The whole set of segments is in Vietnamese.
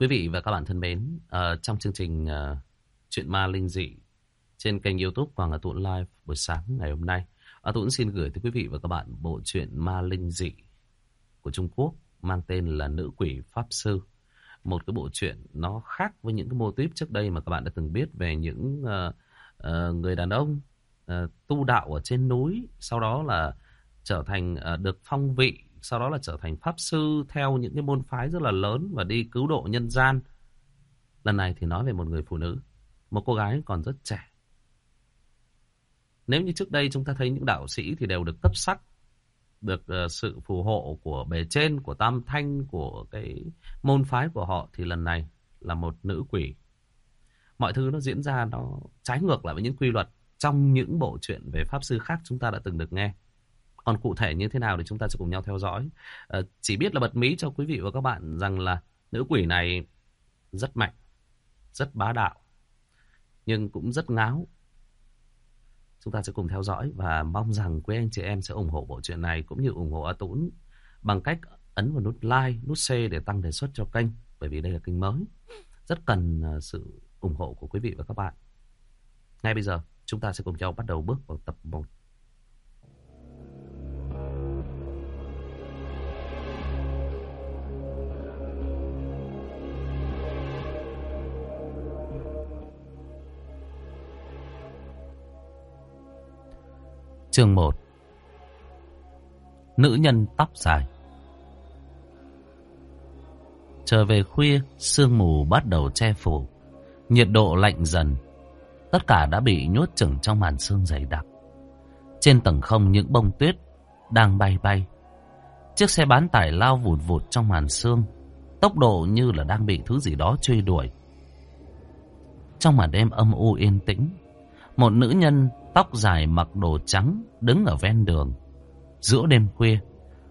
Quý vị và các bạn thân mến, uh, trong chương trình uh, Chuyện Ma Linh Dị trên kênh youtube Hoàng Hà Tụn Live buổi sáng ngày hôm nay, ờ, A Tụn xin gửi tới quý vị và các bạn bộ truyện Ma Linh Dị của Trung Quốc mang tên là Nữ Quỷ Pháp Sư. Một cái bộ truyện nó khác với những cái mô típ trước đây mà các bạn đã từng biết về những uh, uh, người đàn ông uh, tu đạo ở trên núi, sau đó là trở thành uh, được phong vị sau đó là trở thành pháp sư theo những cái môn phái rất là lớn và đi cứu độ nhân gian. Lần này thì nói về một người phụ nữ, một cô gái còn rất trẻ. Nếu như trước đây chúng ta thấy những đạo sĩ thì đều được cấp sắc, được ờ, sự phù hộ của bề trên, của tam thanh, của cái môn phái của họ thì lần này là một nữ quỷ. Mọi thứ nó diễn ra nó trái ngược lại với những quy luật trong những bộ truyện về pháp sư khác chúng ta đã từng được nghe. Còn cụ thể như thế nào thì chúng ta sẽ cùng nhau theo dõi. À, chỉ biết là bật mí cho quý vị và các bạn rằng là nữ quỷ này rất mạnh, rất bá đạo, nhưng cũng rất ngáo. Chúng ta sẽ cùng theo dõi và mong rằng quý anh chị em sẽ ủng hộ bộ truyện này cũng như ủng hộ A Tũng bằng cách ấn vào nút like, nút share để tăng đề xuất cho kênh. Bởi vì đây là kênh mới, rất cần ờ, sự ủng hộ của quý vị và các bạn. Ngay bây giờ, chúng ta sẽ cùng nhau bắt đầu bước vào tập 1. Chương 1 Nữ nhân tóc dài Trở về khuya, sương mù bắt đầu che phủ. Nhiệt độ lạnh dần. Tất cả đã bị nhốt chừng trong màn sương dày đặc. Trên tầng không những bông tuyết đang bay bay. Chiếc xe bán tải lao vụt vụt trong màn sương. Tốc độ như là đang bị thứ gì đó truy đuổi. Trong màn đêm âm u yên tĩnh, một nữ nhân tóc dài mặc đồ trắng đứng ở ven đường. Giữa đêm khuya,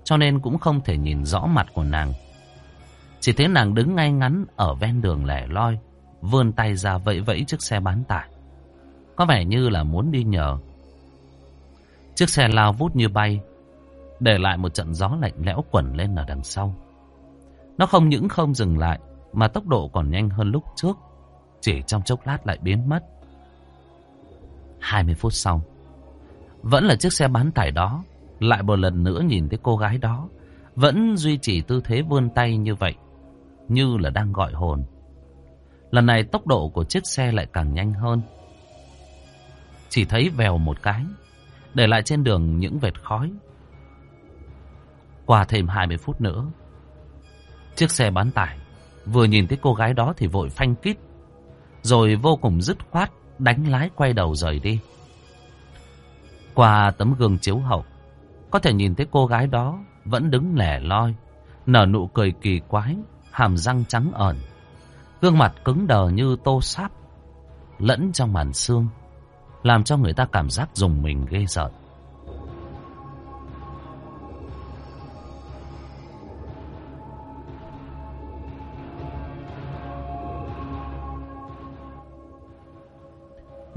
cho nên cũng không thể nhìn rõ mặt của nàng. Chỉ thấy nàng đứng ngay ngắn ở ven đường lẻ loi, vươn tay ra vẫy vẫy chiếc xe bán tải. Có vẻ như là muốn đi nhờ. Chiếc xe lao vút như bay, để lại một trận gió lạnh lẽo quẩn lên ở đằng sau. Nó không những không dừng lại, mà tốc độ còn nhanh hơn lúc trước. Chỉ trong chốc lát lại biến mất. 20 phút sau, vẫn là chiếc xe bán tải đó, lại một lần nữa nhìn thấy cô gái đó, vẫn duy trì tư thế vươn tay như vậy, như là đang gọi hồn. Lần này tốc độ của chiếc xe lại càng nhanh hơn. Chỉ thấy vèo một cái, để lại trên đường những vệt khói. Qua thêm 20 phút nữa, chiếc xe bán tải vừa nhìn thấy cô gái đó thì vội phanh kít, rồi vô cùng dứt khoát đánh lái quay đầu rời đi. Qua tấm gương chiếu hậu, có thể nhìn thấy cô gái đó vẫn đứng lẻ loi, nở nụ cười kỳ quái, hàm răng trắng ẩn. Gương mặt cứng đờ như tô sáp, lẫn trong màn xương, làm cho người ta cảm giác dùng mình ghê sợ.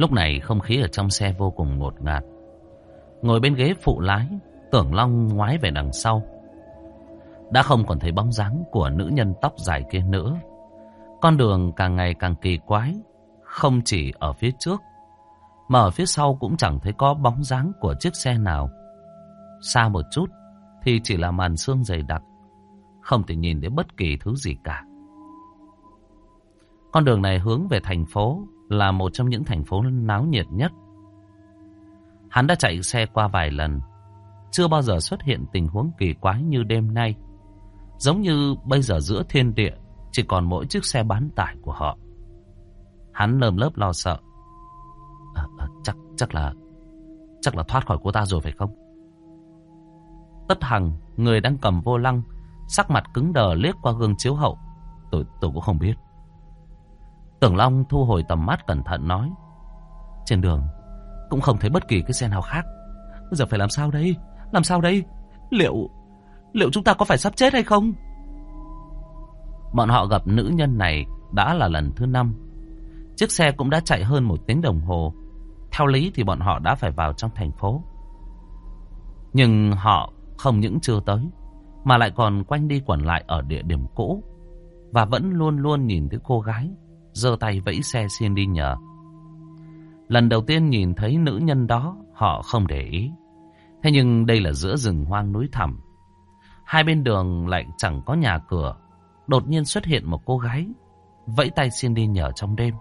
Lúc này không khí ở trong xe vô cùng ngột ngạt. Ngồi bên ghế phụ lái, tưởng Long ngoái về đằng sau. Đã không còn thấy bóng dáng của nữ nhân tóc dài kia nữa. Con đường càng ngày càng kỳ quái, không chỉ ở phía trước, mà ở phía sau cũng chẳng thấy có bóng dáng của chiếc xe nào. Xa một chút thì chỉ là màn sương dày đặc, không thể nhìn thấy bất kỳ thứ gì cả. Con đường này hướng về thành phố là một trong những thành phố náo nhiệt nhất. Hắn đã chạy xe qua vài lần, chưa bao giờ xuất hiện tình huống kỳ quái như đêm nay. Giống như bây giờ giữa thiên địa chỉ còn mỗi chiếc xe bán tải của họ. Hắn lơm lớp lo sợ. À, à, chắc chắc là chắc là thoát khỏi cô ta rồi phải không? Tất Hằng, người đang cầm vô lăng, sắc mặt cứng đờ liếc qua gương chiếu hậu. Tôi tôi cũng không biết. Tưởng Long thu hồi tầm mắt cẩn thận nói. Trên đường cũng không thấy bất kỳ cái xe nào khác. Bây giờ phải làm sao đây? Làm sao đây? Liệu liệu chúng ta có phải sắp chết hay không? Bọn họ gặp nữ nhân này đã là lần thứ năm. Chiếc xe cũng đã chạy hơn một tiếng đồng hồ. Theo lý thì bọn họ đã phải vào trong thành phố. Nhưng họ không những chưa tới, mà lại còn quanh đi quẩn lại ở địa điểm cũ. và vẫn luôn luôn nhìn thấy cô gái, giơ tay vẫy xe xin đi nhờ. Lần đầu tiên nhìn thấy nữ nhân đó, họ không để ý. Thế nhưng đây là giữa rừng hoang núi thẳm. Hai bên đường lại chẳng có nhà cửa. Đột nhiên xuất hiện một cô gái, vẫy tay xin đi nhờ trong đêm.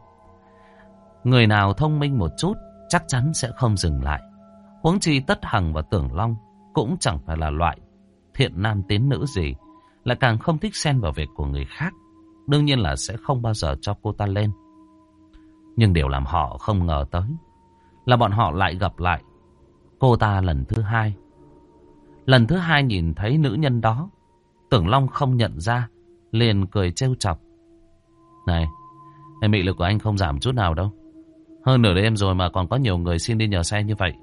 Người nào thông minh một chút, chắc chắn sẽ không dừng lại. Huống chi Tất Hằng và Tưởng Long cũng chẳng phải là loại thiện nam tín nữ gì, lại càng không thích xen vào việc của người khác. Đương nhiên là sẽ không bao giờ cho cô ta lên. Nhưng điều làm họ không ngờ tới là bọn họ lại gặp lại cô ta lần thứ hai. Lần thứ hai nhìn thấy nữ nhân đó, Tưởng Long không nhận ra, liền cười trêu chọc. Này, em mị lực của anh không giảm chút nào đâu. Hơn nửa đêm rồi mà còn có nhiều người xin đi nhờ xe như vậy.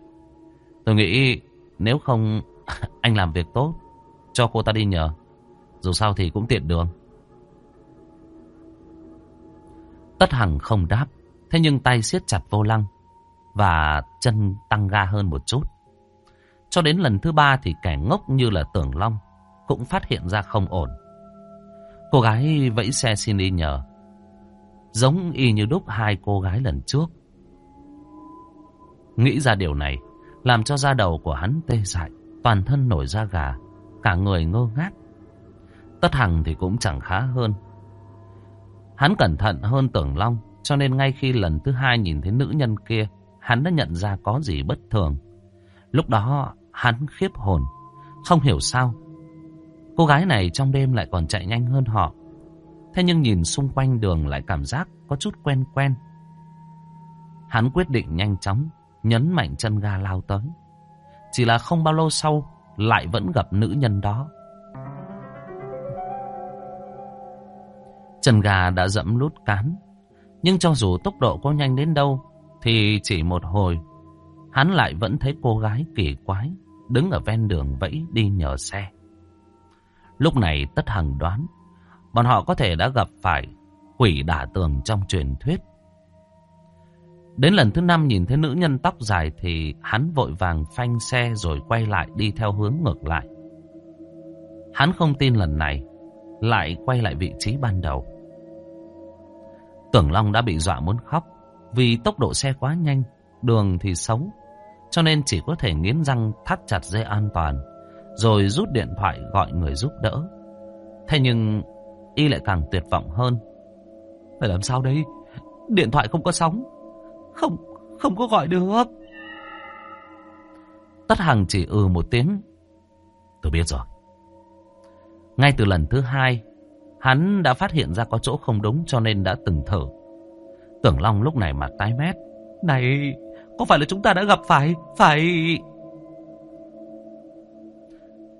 Tôi nghĩ nếu không anh làm việc tốt, cho cô ta đi nhờ. Dù sao thì cũng tiện đường. Tất Hằng không đáp. Thế nhưng tay siết chặt vô lăng. Và chân tăng ga hơn một chút. Cho đến lần thứ ba thì kẻ ngốc như là tưởng long. Cũng phát hiện ra không ổn. Cô gái vẫy xe xin đi nhờ. Giống y như đúc hai cô gái lần trước. Nghĩ ra điều này. Làm cho da đầu của hắn tê dại. Toàn thân nổi da gà. Cả người ngơ ngác. Tất Hằng thì cũng chẳng khá hơn. Hắn cẩn thận hơn tưởng long, cho nên ngay khi lần thứ hai nhìn thấy nữ nhân kia, hắn đã nhận ra có gì bất thường. Lúc đó hắn khiếp hồn, không hiểu sao. Cô gái này trong đêm lại còn chạy nhanh hơn họ. Thế nhưng nhìn xung quanh đường lại cảm giác có chút quen quen. Hắn quyết định nhanh chóng, nhấn mạnh chân ga lao tới. Chỉ là không bao lâu sau, lại vẫn gặp nữ nhân đó. Chân gà đã dẫm lút cán. Nhưng cho dù tốc độ có nhanh đến đâu, thì chỉ một hồi, hắn lại vẫn thấy cô gái kỳ quái, đứng ở ven đường vẫy đi nhờ xe. Lúc này Tất Hằng đoán, bọn họ có thể đã gặp phải quỷ đả tường trong truyền thuyết. Đến lần thứ năm nhìn thấy nữ nhân tóc dài thì hắn vội vàng phanh xe rồi quay lại đi theo hướng ngược lại. Hắn không tin lần này, lại quay lại vị trí ban đầu. Tưởng Long đã bị dọa muốn khóc vì tốc độ xe quá nhanh, đường thì xấu, cho nên chỉ có thể nghiến răng thắt chặt dây an toàn, rồi rút điện thoại gọi người giúp đỡ. Thế nhưng y lại càng tuyệt vọng hơn. Phải làm sao đây? Điện thoại không có sóng, không không có gọi được. Tất Hằng chỉ ừ một tiếng. Tôi biết rồi. Ngay từ lần thứ hai, Hắn đã phát hiện ra có chỗ không đúng cho nên đã từng thử. Tưởng Long lúc này mặt tái mét. Này, có phải là chúng ta đã gặp phải, phải...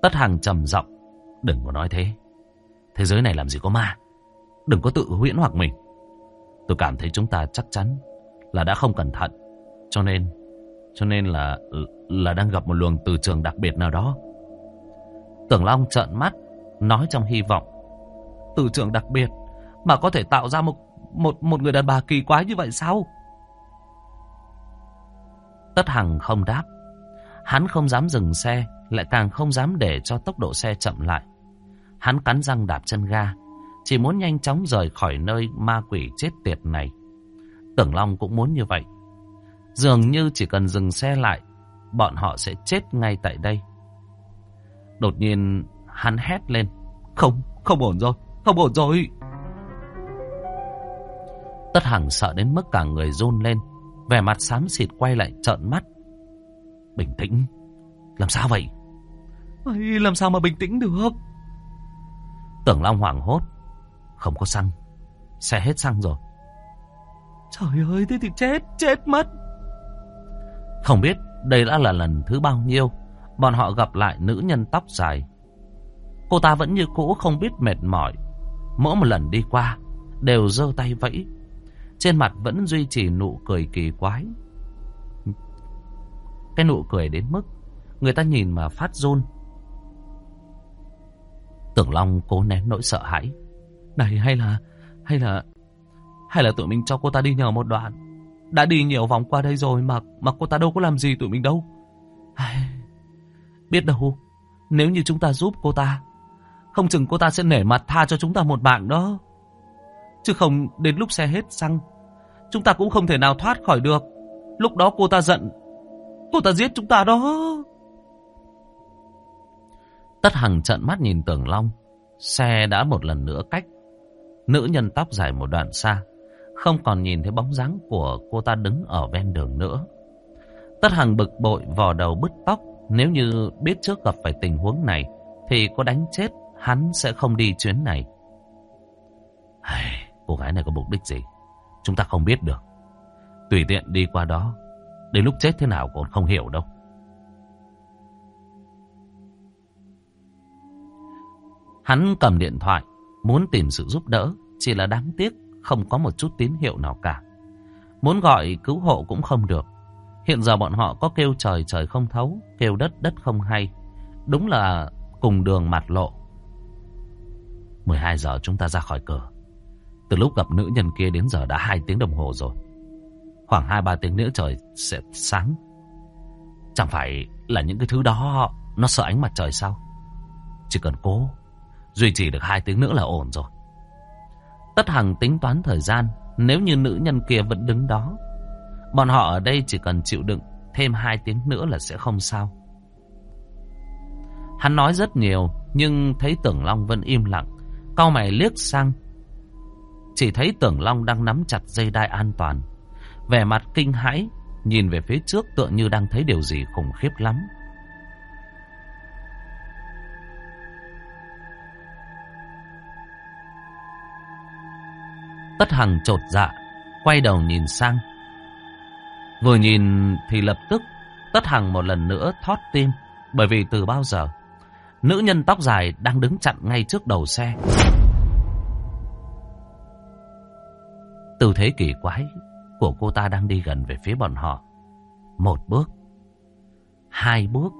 Tất Hằng trầm giọng Đừng có nói thế. Thế giới này làm gì có ma. Đừng có tự huyễn hoặc mình. Tôi cảm thấy chúng ta chắc chắn là đã không cẩn thận. Cho nên, cho nên là là đang gặp một luồng từ trường đặc biệt nào đó. Tưởng Long trợn mắt, nói trong hy vọng từ trường đặc biệt mà có thể tạo ra một một một người đàn bà kỳ quái như vậy sao? Tất Hằng không đáp. Hắn không dám dừng xe, lại càng không dám để cho tốc độ xe chậm lại. Hắn cắn răng đạp chân ga, chỉ muốn nhanh chóng rời khỏi nơi ma quỷ chết tiệt này. Tưởng Long cũng muốn như vậy. Dường như chỉ cần dừng xe lại, bọn họ sẽ chết ngay tại đây. Đột nhiên, hắn hét lên. Không, không ổn rồi. Không ổn rồi. Tất Hằng sợ đến mức cả người run lên. Vẻ mặt xám xịt quay lại trợn mắt. Bình tĩnh. Làm sao vậy? Ây, làm sao mà bình tĩnh được? Tưởng Long hoảng hốt. Không có xăng. Xe hết xăng rồi. Trời ơi, thế thì chết, chết mất. Không biết đây đã là lần thứ bao nhiêu bọn họ gặp lại nữ nhân tóc dài. Cô ta vẫn như cũ không biết mệt mỏi Mỗi một lần đi qua Đều giơ tay vẫy. Trên mặt vẫn duy trì nụ cười kỳ quái. Cái nụ cười đến mức Người ta nhìn mà phát run. Tưởng Long cố nén nỗi sợ hãi. Này hay là Hay là Hay là tụi mình cho cô ta đi nhờ một đoạn. Đã đi nhiều vòng qua đây rồi Mà mà cô ta đâu có làm gì tụi mình đâu. Biết đâu Nếu như chúng ta giúp cô ta không chừng cô ta sẽ nể mặt tha cho chúng ta một mạng đó. Chứ không, đến lúc xe hết xăng, Chúng ta cũng không thể nào thoát khỏi được. Lúc đó cô ta giận, Cô ta giết chúng ta đó. Tất Hằng trợn mắt nhìn Tưởng Long. Xe đã một lần nữa cách. Nữ nhân tóc dài một đoạn xa, Không còn nhìn thấy bóng dáng của cô ta đứng ở ven đường nữa. Tất Hằng bực bội vò đầu bứt tóc. Nếu như biết trước gặp phải tình huống này, Thì có đánh chết Hắn sẽ không đi chuyến này. Cô gái này có mục đích gì? Chúng ta không biết được. Tùy tiện đi qua đó, Đến lúc chết thế nào còn không hiểu đâu. Hắn cầm điện thoại, Muốn tìm sự giúp đỡ, Chỉ là đáng tiếc Không có một chút tín hiệu nào cả. Muốn gọi cứu hộ cũng không được. Hiện giờ bọn họ có kêu trời trời không thấu, Kêu đất đất không hay. Đúng là cùng đường mặt lộ. 12 giờ chúng ta ra khỏi cửa. Từ lúc gặp nữ nhân kia đến giờ đã 2 tiếng đồng hồ rồi. Khoảng 2-3 tiếng nữa trời sẽ sáng. Chẳng phải là những cái thứ đó, Nó sợ ánh mặt trời sao? Chỉ cần cố, Duy trì được 2 tiếng nữa là ổn rồi. Tất Hằng tính toán thời gian, Nếu như nữ nhân kia vẫn đứng đó, Bọn họ ở đây chỉ cần chịu đựng Thêm 2 tiếng nữa là sẽ không sao. Hắn nói rất nhiều, Nhưng thấy Tưởng Long vẫn im lặng. Cao mày liếc sang. Chỉ thấy Tưởng Long đang nắm chặt dây đai an toàn. Vẻ mặt kinh hãi, Nhìn về phía trước tựa như đang thấy điều gì khủng khiếp lắm. Tất Hằng trột dạ Quay đầu nhìn sang. Vừa nhìn thì lập tức, Tất Hằng một lần nữa thót tim, Bởi vì từ bao giờ Nữ nhân tóc dài đang đứng chặn ngay trước đầu xe Tư thế kỳ quái của cô ta đang đi gần về phía bọn họ. Một bước, hai bước,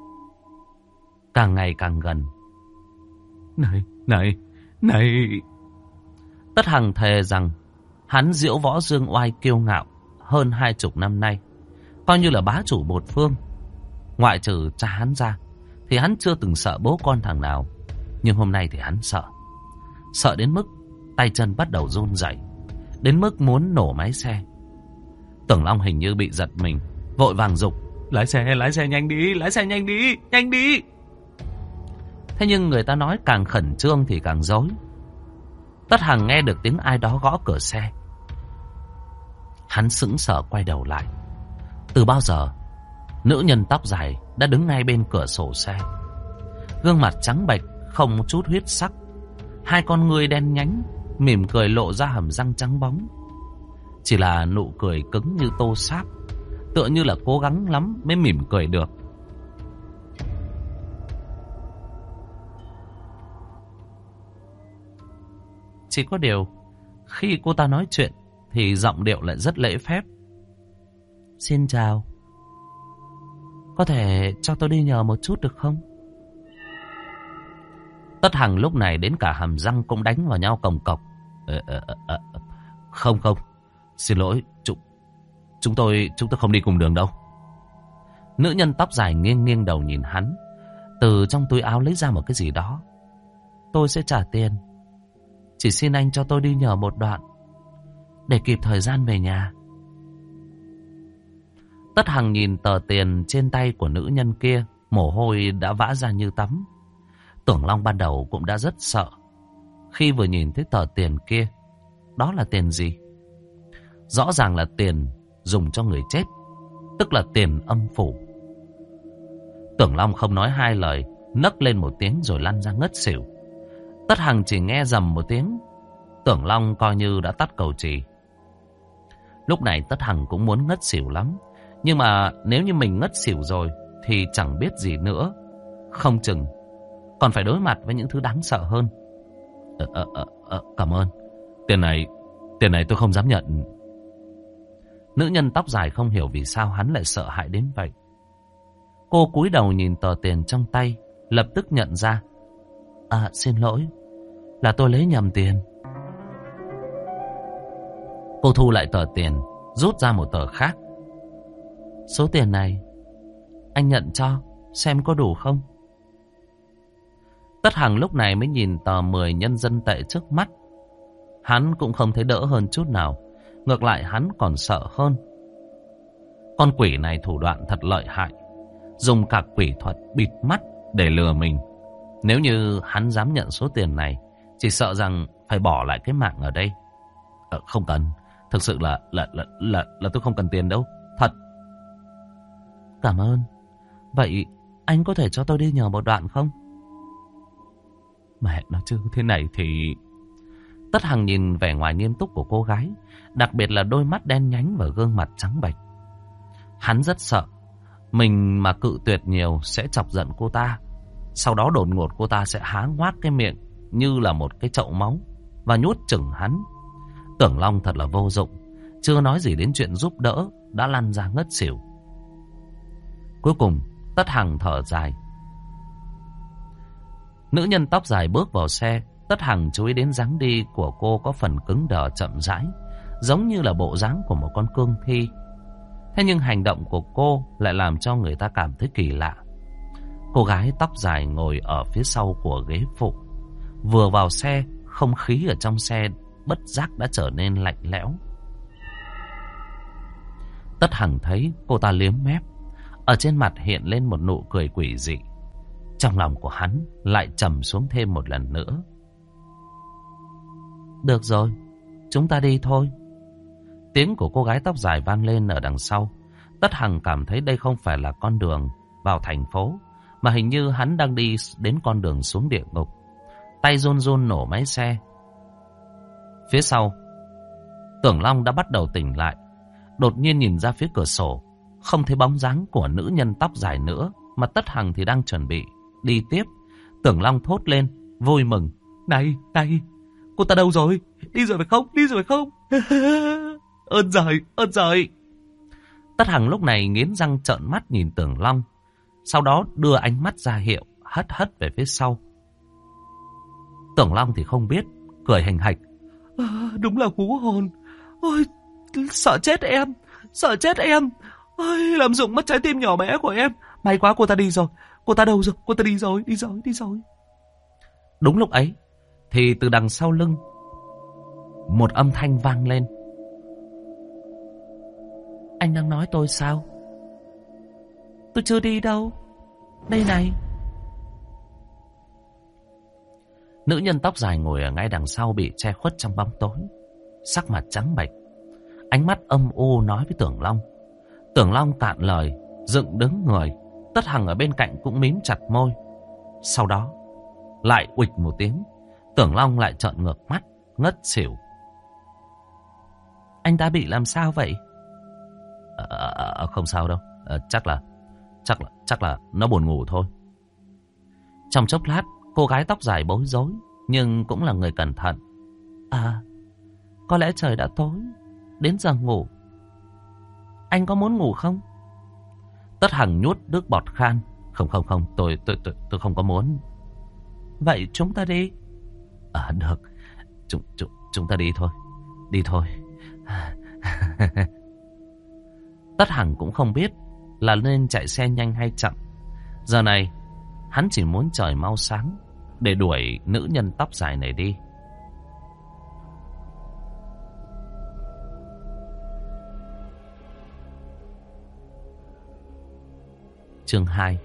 càng ngày càng gần. Này, này, này. Tất Hằng thề rằng hắn diễu võ dương oai kiêu ngạo hơn hai chục năm nay. Coi như là bá chủ một phương. Ngoại trừ cha hắn ra, thì hắn chưa từng sợ bố con thằng nào. Nhưng hôm nay thì hắn sợ. Sợ đến mức tay chân bắt đầu run rẩy Đến mức muốn nổ máy xe. Tưởng Long hình như bị giật mình, vội vàng dục Lái xe, lái xe nhanh đi, lái xe nhanh đi, nhanh đi. Thế nhưng người ta nói càng khẩn trương thì càng dối. Tất Hằng nghe được tiếng ai đó gõ cửa xe. Hắn sững sờ quay đầu lại. Từ bao giờ, nữ nhân tóc dài đã đứng ngay bên cửa sổ xe. Gương mặt trắng bệch, không chút huyết sắc. Hai con người đen nhánh, mỉm cười lộ ra hàm răng trắng bóng. Chỉ là nụ cười cứng như tô sáp Tựa như là cố gắng lắm mới mỉm cười được Chỉ có điều Khi cô ta nói chuyện Thì giọng điệu lại rất lễ phép Xin chào có thể cho tôi đi nhờ một chút được không? Tất Hằng lúc này đến cả hàm răng cũng đánh vào nhau cồng cọc. À, à, à, không không, Xin lỗi, chúng, chúng tôi chúng tôi không đi cùng đường đâu. Nữ nhân tóc dài nghiêng nghiêng đầu nhìn hắn. Từ trong túi áo lấy ra một cái gì đó. Tôi sẽ trả tiền. Chỉ xin anh cho tôi đi nhờ một đoạn. Để kịp thời gian về nhà. Tất Hằng nhìn tờ tiền trên tay của nữ nhân kia. Mồ hôi đã vã ra như tắm. Tưởng Long ban đầu cũng đã rất sợ. Khi vừa nhìn thấy tờ tiền kia. Đó là tiền gì? Rõ ràng là tiền dùng cho người chết, Tức là tiền âm phủ Tưởng Long không nói hai lời, Nấc lên một tiếng rồi lăn ra ngất xỉu Tất Hằng chỉ nghe dầm một tiếng, Tưởng Long coi như đã tắt cầu trì Lúc này Tất Hằng cũng muốn ngất xỉu lắm nhưng mà nếu như mình ngất xỉu rồi Thì chẳng biết gì nữa Không chừng Còn phải đối mặt với những thứ đáng sợ hơn À, à, à, à, Cảm ơn Tiền này Tiền này tôi không dám nhận Nữ nhân tóc dài không hiểu vì sao hắn lại sợ hãi đến vậy. Cô cúi đầu nhìn tờ tiền trong tay, lập tức nhận ra. À, xin lỗi, là tôi lấy nhầm tiền. Cô thu lại tờ tiền, rút ra một tờ khác. Số tiền này, anh nhận cho, xem có đủ không? Tất Hằng lúc này mới nhìn tờ 10 nhân dân tệ trước mắt. Hắn cũng không thấy đỡ hơn chút nào. Ngược lại hắn còn sợ hơn. Con quỷ này thủ đoạn thật lợi hại. Dùng cả quỷ thuật bịt mắt để lừa mình. Nếu như hắn dám nhận số tiền này, chỉ sợ rằng phải bỏ lại cái mạng ở đây. à, không cần. Thực sự là, là, là, là, là tôi không cần tiền đâu. Thật. Cảm ơn. Vậy anh có thể cho tôi đi nhờ một đoạn không? Mẹ nó chứ thế này thì... Tất Hằng nhìn vẻ ngoài nghiêm túc của cô gái, đặc biệt là đôi mắt đen nhánh và gương mặt trắng bệch. Hắn rất sợ, mình mà cự tuyệt nhiều sẽ chọc giận cô ta. Sau đó đột ngột cô ta sẽ há ngoác cái miệng như là một cái chậu máu và nhốt chừng hắn. Tưởng Long thật là vô dụng, chưa nói gì đến chuyện giúp đỡ, đã lăn ra ngất xỉu. Cuối cùng, Tất Hằng thở dài. Nữ nhân tóc dài bước vào xe, Tất Hằng chú ý đến dáng đi của cô có phần cứng đờ chậm rãi, giống như là bộ dáng của một con cương thi. Thế nhưng hành động của cô lại làm cho người ta cảm thấy kỳ lạ. Cô gái tóc dài ngồi ở phía sau của ghế phụ. Vừa vào xe, không khí ở trong xe bất giác đã trở nên lạnh lẽo. Tất Hằng thấy cô ta liếm mép. Ở trên mặt hiện lên một nụ cười quỷ dị. Trong lòng của hắn lại trầm xuống thêm một lần nữa. Được rồi, chúng ta đi thôi. Tiếng của cô gái tóc dài vang lên ở đằng sau. Tất Hằng cảm thấy đây không phải là con đường vào thành phố, mà hình như hắn đang đi đến con đường xuống địa ngục. Tay run run nổ máy xe. Phía sau, Tưởng Long đã bắt đầu tỉnh lại. Đột nhiên nhìn ra phía cửa sổ, không thấy bóng dáng của nữ nhân tóc dài nữa, mà Tất Hằng thì đang chuẩn bị đi tiếp. Tưởng Long thốt lên, vui mừng. Này, này, cô ta đâu rồi? Đi rồi phải không? Đi rồi phải không? ơn giời, ơn giời. Tất Hằng lúc này nghiến răng trợn mắt nhìn Tưởng Long. Sau đó đưa ánh mắt ra hiệu, hất hất về phía sau. Tưởng Long thì không biết, cười hành hạch. À, đúng là cú hồn. Ôi, sợ chết em, sợ chết em. Ôi, làm dụng mất trái tim nhỏ bé của em. May quá cô ta đi rồi. Cô ta đâu rồi? Cô ta đi rồi, đi rồi, đi rồi. Đúng lúc ấy, thì từ đằng sau lưng, một âm thanh vang lên. Anh đang nói tôi sao? Tôi chưa đi đâu. Đây này. Nữ nhân tóc dài ngồi ở ngay đằng sau bị che khuất trong bóng tối. Sắc mặt trắng bệch. Ánh mắt âm u nói với Tưởng Long. Tưởng Long cạn lời, dựng đứng người. Tất Hằng ở bên cạnh cũng mím chặt môi. Sau đó, lại uịch một tiếng. Tưởng Long lại trợn ngược mắt, ngất xỉu. Anh ta bị làm sao vậy? À, à, không sao đâu, à, chắc là, chắc là, chắc là nó buồn ngủ thôi. Trong chốc lát, cô gái tóc dài bối rối, nhưng cũng là người cẩn thận. À, có lẽ trời đã tối, đến giờ ngủ. Anh có muốn ngủ không? Tất Hằng nhút nước bọt khan. Không không không, tôi tôi tôi, tôi không có muốn. Vậy chúng ta đi. À được, chúng chúng chúng ta đi thôi, đi thôi. Tất Hằng cũng không biết là nên chạy xe nhanh hay chậm. Giờ này, hắn chỉ muốn trời mau sáng để đuổi nữ nhân tóc dài này đi. Chương 2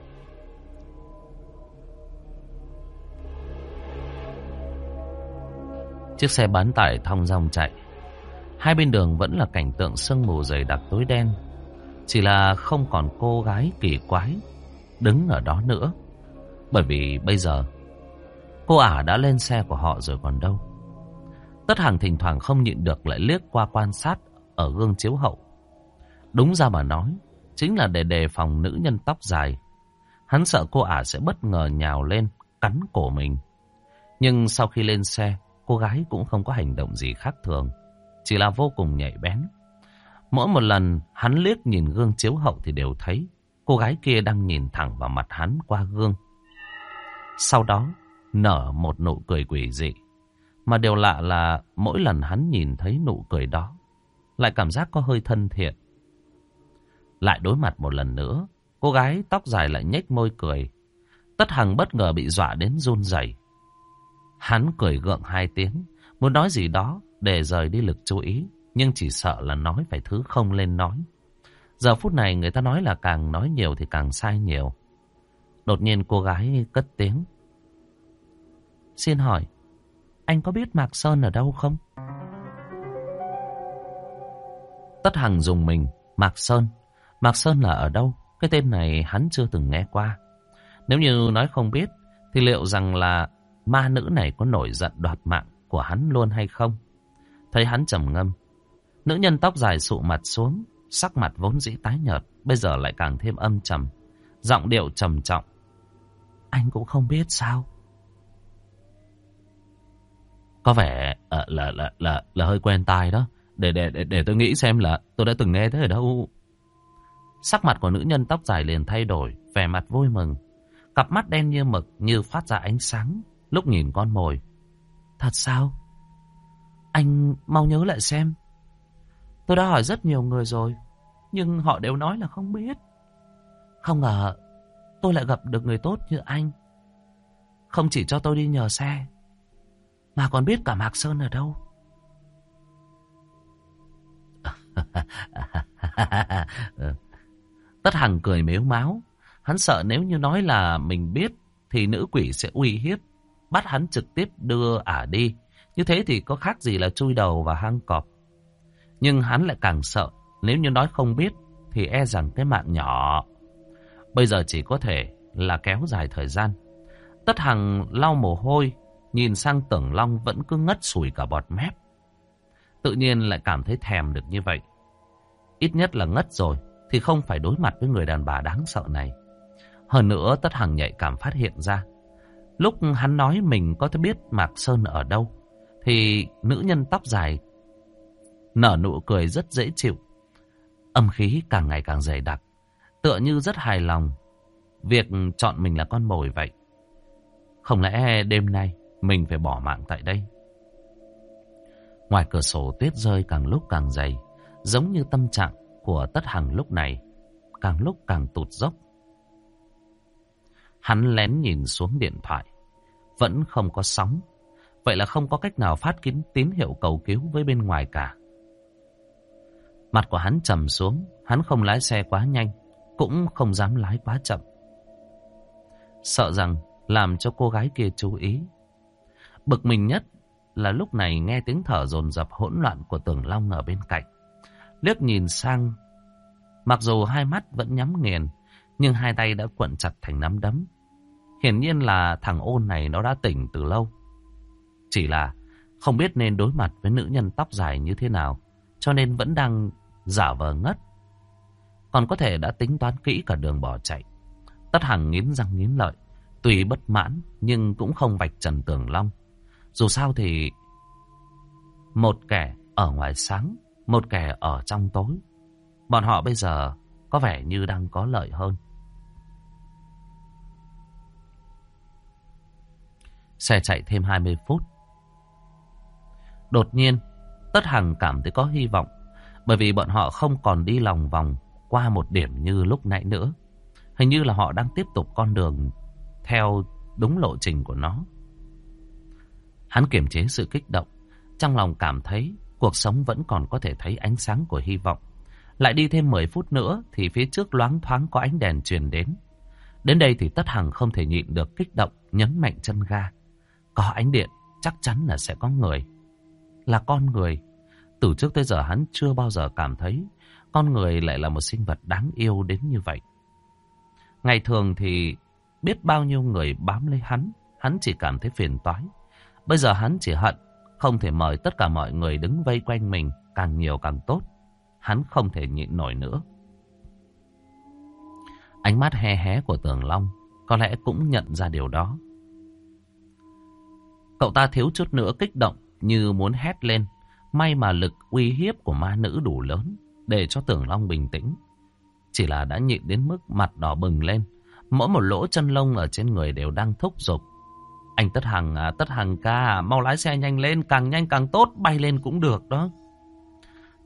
Chiếc xe bán tải thong dong chạy. Hai bên đường vẫn là cảnh tượng sương mù dày đặc tối đen. Chỉ là không còn cô gái kỳ quái đứng ở đó nữa. Bởi vì bây giờ cô ả đã lên xe của họ rồi còn đâu. Tất hàng thỉnh thoảng không nhịn được lại liếc qua quan sát ở gương chiếu hậu. Đúng ra mà nói, chính là để đề phòng nữ nhân tóc dài. Hắn sợ cô ả sẽ bất ngờ nhào lên, cắn cổ mình. Nhưng sau khi lên xe, cô gái cũng không có hành động gì khác thường, chỉ là vô cùng nhạy bén. Mỗi một lần hắn liếc nhìn gương chiếu hậu thì đều thấy cô gái kia đang nhìn thẳng vào mặt hắn qua gương. Sau đó nở một nụ cười quỷ dị. Mà điều lạ là mỗi lần hắn nhìn thấy nụ cười đó, lại cảm giác có hơi thân thiện. Lại đối mặt một lần nữa, cô gái tóc dài lại nhếch môi cười. Tất Hằng bất ngờ bị dọa đến run rẩy. Hắn cười gượng hai tiếng, muốn nói gì đó, để rời đi lực chú ý, nhưng chỉ sợ là nói phải thứ không lên nói. Giờ phút này người ta nói là càng nói nhiều thì càng sai nhiều. Đột nhiên cô gái cất tiếng. Xin hỏi, anh có biết Mạc Sơn ở đâu không? Tất Hằng dùng mình, Mạc Sơn. Mạc Sơn là ở đâu? Cái tên này hắn chưa từng nghe qua. Nếu như nói không biết, thì liệu rằng là ma nữ này có nổi giận đoạt mạng của hắn luôn hay không? Thấy hắn trầm ngâm. Nữ nhân tóc dài sụ mặt xuống, sắc mặt vốn dĩ tái nhợt, bây giờ lại càng thêm âm trầm. Giọng điệu trầm trọng. Anh cũng không biết sao? Có vẻ uh, là, là, là, là hơi quen tai đó. Để, để, để, để tôi nghĩ xem là tôi đã từng nghe thế ở đâu. Sắc mặt của nữ nhân tóc dài liền thay đổi, vẻ mặt vui mừng. Cặp mắt đen như mực như phát ra ánh sáng lúc nhìn con mồi. Thật sao? Anh mau nhớ lại xem. Tôi đã hỏi rất nhiều người rồi, nhưng họ đều nói là không biết. Không ngờ tôi lại gặp được người tốt như anh. Không chỉ cho tôi đi nhờ xe, mà còn biết cả Mạc Sơn ở đâu. Tất Hằng cười mếu máu. Hắn sợ nếu như nói là mình biết thì nữ quỷ sẽ uy hiếp, bắt hắn trực tiếp đưa ả đi. Như thế thì có khác gì là chui đầu vào hang cọp. Nhưng hắn lại càng sợ, nếu như nói không biết thì e rằng cái mạng nhỏ. Bây giờ chỉ có thể là kéo dài thời gian. Tất Hằng lau mồ hôi, nhìn sang tưởng Long vẫn cứ ngất sủi cả bọt mép. Tự nhiên lại cảm thấy thèm được như vậy. Ít nhất là ngất rồi thì không phải đối mặt với người đàn bà đáng sợ này. Hơn nữa Tất Hằng nhạy cảm phát hiện ra. Lúc hắn nói mình có thể biết Mạc Sơn ở đâu, thì nữ nhân tóc dài nở nụ cười rất dễ chịu. Âm khí càng ngày càng dày đặc, tựa như rất hài lòng. Việc chọn mình là con mồi vậy. Không lẽ đêm nay mình phải bỏ mạng tại đây? Ngoài cửa sổ tuyết rơi càng lúc càng dày, giống như tâm trạng của Tất Hằng lúc này, càng lúc càng tụt dốc. Hắn lén nhìn xuống điện thoại. Vẫn không có sóng. Vậy là không có cách nào phát kín tín hiệu cầu cứu với bên ngoài cả. Mặt của hắn trầm xuống. Hắn không lái xe quá nhanh. Cũng không dám lái quá chậm. Sợ rằng làm cho cô gái kia chú ý. Bực mình nhất là lúc này nghe tiếng thở dồn dập hỗn loạn của Tưởng Long ở bên cạnh. Liếc nhìn sang, mặc dù hai mắt vẫn nhắm nghiền, nhưng hai tay đã cuộn chặt thành nắm đấm. Hiển nhiên là thằng ôn này nó đã tỉnh từ lâu. Chỉ là không biết nên đối mặt với nữ nhân tóc dài như thế nào, cho nên vẫn đang giả vờ ngất. Còn có thể đã tính toán kỹ cả đường bỏ chạy. Tất Hằng nghiến răng nghiến lợi, tuy bất mãn nhưng cũng không vạch trần Tường Long. Dù sao thì một kẻ ở ngoài sáng, một kẻ ở trong tối. Bọn họ bây giờ có vẻ như đang có lợi hơn. Xe chạy thêm 20 phút. Đột nhiên, Tất Hằng cảm thấy có hy vọng. Bởi vì bọn họ không còn đi lòng vòng qua một điểm như lúc nãy nữa. Hình như là họ đang tiếp tục con đường theo đúng lộ trình của nó. Hắn kiềm chế sự kích động. Trong lòng cảm thấy cuộc sống vẫn còn có thể thấy ánh sáng của hy vọng. Lại đi thêm 10 phút nữa thì phía trước loáng thoáng có ánh đèn truyền đến. Đến đây thì Tất Hằng không thể nhịn được kích động, nhấn mạnh chân ga. Có ánh điện, chắc chắn là sẽ có người. Là con người. Từ trước tới giờ hắn chưa bao giờ cảm thấy con người lại là một sinh vật đáng yêu đến như vậy. Ngày thường thì biết bao nhiêu người bám lấy hắn, hắn chỉ cảm thấy phiền toái. Bây giờ hắn chỉ hận, không thể mời tất cả mọi người đứng vây quanh mình, càng nhiều càng tốt. Hắn không thể nhịn nổi nữa. Ánh mắt he hé của Tường Long có lẽ cũng nhận ra điều đó. Cậu ta thiếu chút nữa kích động như muốn hét lên. May mà lực uy hiếp của ma nữ đủ lớn để cho Tưởng Long bình tĩnh. Chỉ là đã nhịn đến mức mặt đỏ bừng lên. Mỗi một lỗ chân lông ở trên người đều đang thúc giục. Anh Tất Hằng, à, Tất Hằng ca, mau lái xe nhanh lên, càng nhanh càng tốt, bay lên cũng được đó.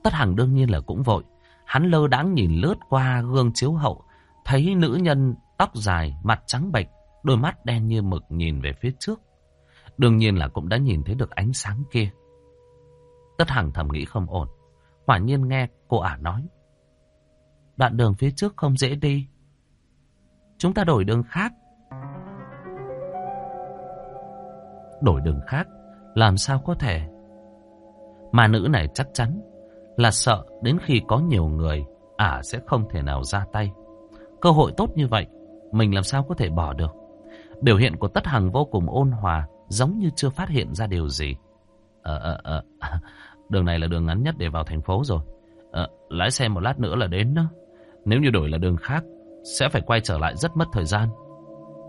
Tất Hằng đương nhiên là cũng vội. Hắn lơ đãng nhìn lướt qua gương chiếu hậu, thấy nữ nhân tóc dài, mặt trắng bệch, đôi mắt đen như mực nhìn về phía trước. Đương nhiên là cũng đã nhìn thấy được ánh sáng kia. Tất Hằng thầm nghĩ không ổn. Quả nhiên nghe cô ả nói. Đoạn đường phía trước không dễ đi. Chúng ta đổi đường khác. Đổi đường khác? Làm sao có thể? Mà nữ này chắc chắn là sợ đến khi có nhiều người, ả sẽ không thể nào ra tay. Cơ hội tốt như vậy, mình làm sao có thể bỏ được? Biểu hiện của Tất Hằng vô cùng ôn hòa, giống như chưa phát hiện ra điều gì. Ờ, ờ, ờ, đường này là đường ngắn nhất để vào thành phố rồi. Ờ, lái xe một lát nữa là đến đó. Nếu như đổi là đường khác, sẽ phải quay trở lại rất mất thời gian.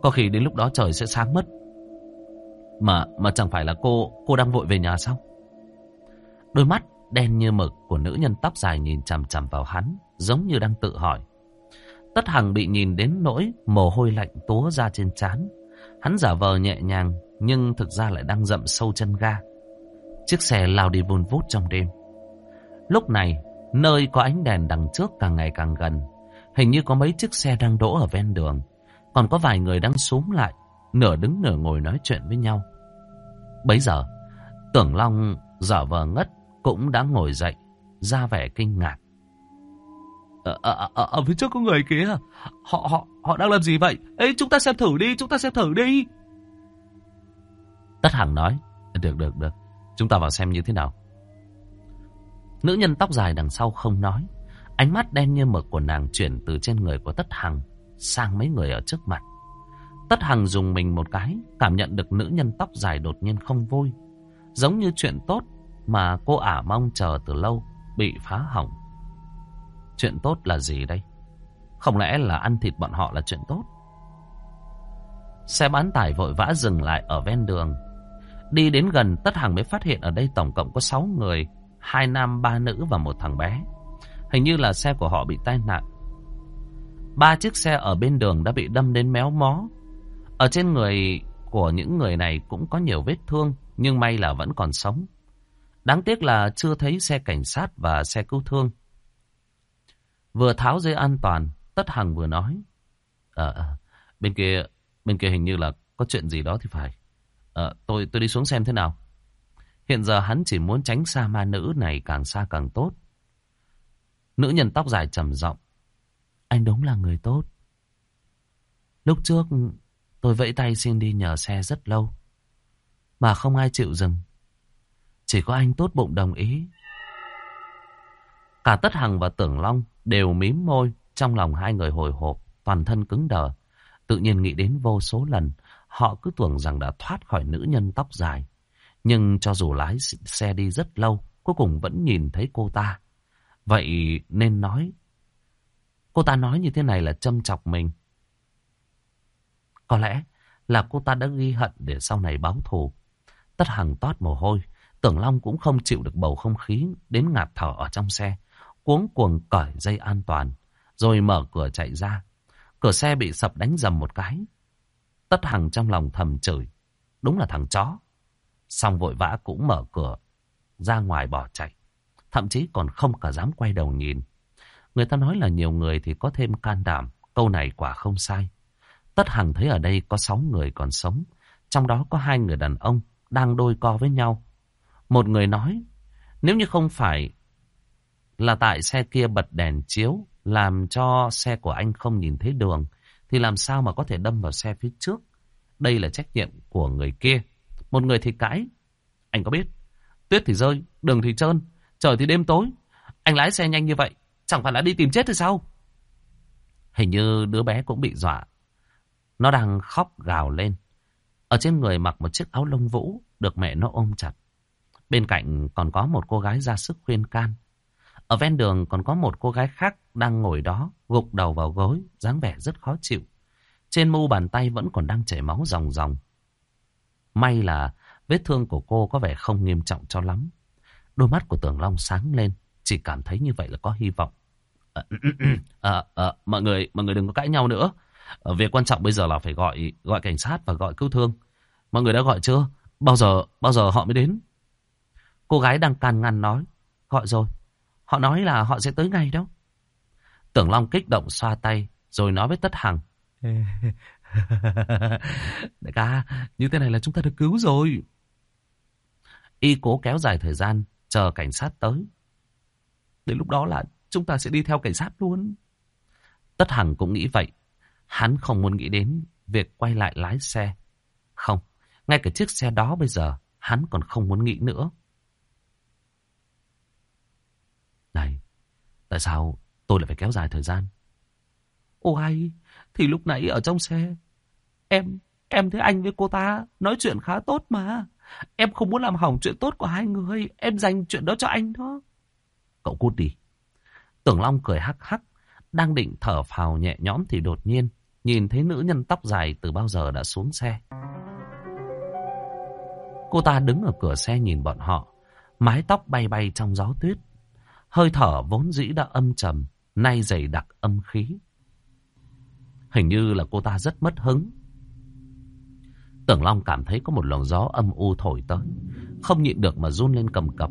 Có khi đến lúc đó trời sẽ sáng mất. Mà mà chẳng phải là cô cô đang vội về nhà sao? Đôi mắt đen như mực của nữ nhân tóc dài nhìn chằm chằm vào hắn, giống như đang tự hỏi. Tất Hằng bị nhìn đến nỗi mồ hôi lạnh túa ra trên trán. Hắn giả vờ nhẹ nhàng nhưng thực ra lại đang dậm sâu chân ga. Chiếc xe lao đi vun vút trong đêm. Lúc này, nơi có ánh đèn đằng trước càng ngày càng gần. Hình như có mấy chiếc xe đang đỗ ở ven đường. Còn có vài người đang xuống lại, nửa đứng nửa ngồi nói chuyện với nhau. Bấy giờ, tưởng Long giả vờ ngất cũng đã ngồi dậy, ra vẻ kinh ngạc. Ở, ở, ở, ở phía trước có người kìa, họ họ họ đang làm gì vậy? Ê, chúng ta xem thử đi, chúng ta xem thử đi. Tất Hằng nói, được được được, chúng ta vào xem như thế nào. Nữ nhân tóc dài đằng sau không nói, ánh mắt đen như mực của nàng chuyển từ trên người của Tất Hằng sang mấy người ở trước mặt. Tất Hằng dùng mình một cái, cảm nhận được nữ nhân tóc dài đột nhiên không vui. Giống như chuyện tốt mà cô ả mong chờ từ lâu bị phá hỏng. Chuyện tốt là gì đây? Không lẽ là ăn thịt bọn họ là chuyện tốt? Xe bán tải vội vã dừng lại ở ven đường. Đi đến gần Tất Hằng mới phát hiện ở đây tổng cộng có 6 người, hai nam ba nữ và một thằng bé. Hình như là xe của họ bị tai nạn. Ba chiếc xe ở bên đường đã bị đâm đến méo mó. Ở trên người của những người này cũng có nhiều vết thương, nhưng may là vẫn còn sống. Đáng tiếc là chưa thấy xe cảnh sát và xe cứu thương. Vừa tháo dây an toàn, Tất Hằng vừa nói. Ờ, ờ, bên kia, bên kia hình như là có chuyện gì đó thì phải. Ờ, tôi, tôi đi xuống xem thế nào. Hiện giờ hắn chỉ muốn tránh xa ma nữ này càng xa càng tốt. Nữ nhân tóc dài trầm giọng. Anh đúng là người tốt. Lúc trước tôi vẫy tay xin đi nhờ xe rất lâu. Mà không ai chịu dừng. Chỉ có anh tốt bụng đồng ý. Cả Tất Hằng và Tưởng Long đều mím môi. Trong lòng hai người hồi hộp, toàn thân cứng đờ. Tự nhiên nghĩ đến vô số lần, họ cứ tưởng rằng đã thoát khỏi nữ nhân tóc dài. Nhưng cho dù lái xe đi rất lâu, cuối cùng vẫn nhìn thấy cô ta. Vậy nên nói, cô ta nói như thế này là châm chọc mình. Có lẽ là cô ta đã ghi hận để sau này báo thù. Tất Hằng toát mồ hôi, Tưởng Long cũng không chịu được bầu không khí đến ngạt thở ở trong xe. Cuống cuồng cởi dây an toàn, rồi mở cửa chạy ra. Cửa xe bị sập đánh dầm một cái. Tất Hằng trong lòng thầm chửi. Đúng là thằng chó. Xong vội vã cũng mở cửa, ra ngoài bỏ chạy. Thậm chí còn không cả dám quay đầu nhìn. Người ta nói là nhiều người thì có thêm can đảm. Câu này quả không sai. Tất Hằng thấy ở đây có sáu người còn sống. Trong đó có hai người đàn ông đang đôi co với nhau. Một người nói, nếu như không phải là tại xe kia bật đèn chiếu, làm cho xe của anh không nhìn thấy đường, thì làm sao mà có thể đâm vào xe phía trước? Đây là trách nhiệm của người kia. Một người thì cãi. Anh có biết, tuyết thì rơi, đường thì trơn, trời thì đêm tối. Anh lái xe nhanh như vậy, chẳng phải là đi tìm chết thì sao? Hình như đứa bé cũng bị dọa. Nó đang khóc gào lên. Ở trên người mặc một chiếc áo lông vũ, được mẹ nó ôm chặt. Bên cạnh còn có một cô gái ra sức khuyên can. Ở ven đường còn có một cô gái khác đang ngồi đó, gục đầu vào gối, dáng vẻ rất khó chịu. Trên mu bàn tay vẫn còn đang chảy máu ròng ròng. May là vết thương của cô có vẻ không nghiêm trọng cho lắm. Đôi mắt của tường Long sáng lên, chỉ cảm thấy như vậy là có hy vọng. À, à, à, mọi người, mọi người đừng có cãi nhau nữa. Ờ, việc quan trọng bây giờ là phải gọi gọi cảnh sát và gọi cứu thương. Mọi người đã gọi chưa? Bao giờ bao giờ họ mới đến? Cô gái đang can ngăn nói. Gọi rồi. Họ nói là họ sẽ tới ngay đâu. Tưởng Long kích động xoa tay rồi nói với Tất Hằng. Đại ca, như thế này là chúng ta được cứu rồi. Y cố kéo dài thời gian chờ cảnh sát tới. Đến lúc đó là chúng ta sẽ đi theo cảnh sát luôn. Tất Hằng cũng nghĩ vậy. Hắn không muốn nghĩ đến việc quay lại lái xe. Không, ngay cả chiếc xe đó bây giờ hắn còn không muốn nghĩ nữa. Này, tại sao tôi lại phải kéo dài thời gian? ô hay, thì lúc nãy ở trong xe, em, em thấy anh với cô ta nói chuyện khá tốt mà. Em không muốn làm hỏng chuyện tốt của hai người, em dành chuyện đó cho anh đó. Cậu cút đi. Tưởng Long cười hắc hắc, đang định thở phào nhẹ nhõm thì đột nhiên nhìn thấy nữ nhân tóc dài từ bao giờ đã xuống xe. Cô ta đứng ở cửa xe nhìn bọn họ, mái tóc bay bay trong gió tuyết. Hơi thở vốn dĩ đã âm trầm, nay dày đặc âm khí. Hình như là cô ta rất mất hứng. Tưởng Long cảm thấy có một luồng gió âm u thổi tới, không nhịn được mà run lên cầm cập.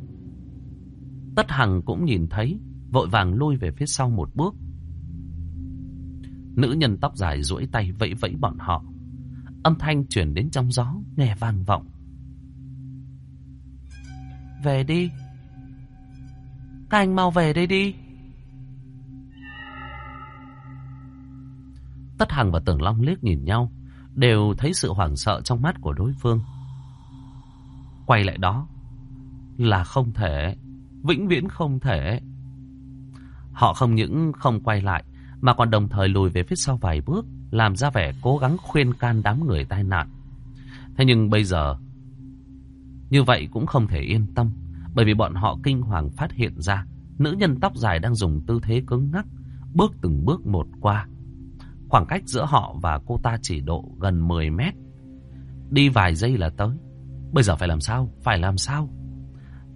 Tất Hằng cũng nhìn thấy, vội vàng lui về phía sau một bước. Nữ nhân tóc dài duỗi tay vẫy vẫy bọn họ. Âm thanh truyền đến trong gió, nghe vang vọng. Về đi. Các anh mau về đây đi. Tất Hằng và Tưởng Long liếc nhìn nhau, đều thấy sự hoảng sợ trong mắt của đối phương. Quay lại đó là không thể, vĩnh viễn không thể. Họ không những không quay lại, mà còn đồng thời lùi về phía sau vài bước, làm ra vẻ cố gắng khuyên can đám người tai nạn. Thế nhưng bây giờ, như vậy cũng không thể yên tâm, bởi vì bọn họ kinh hoàng phát hiện ra, nữ nhân tóc dài đang dùng tư thế cứng ngắc, bước từng bước một qua. Khoảng cách giữa họ và cô ta chỉ độ gần 10 mét. Đi vài giây là tới. Bây giờ phải làm sao? Phải làm sao?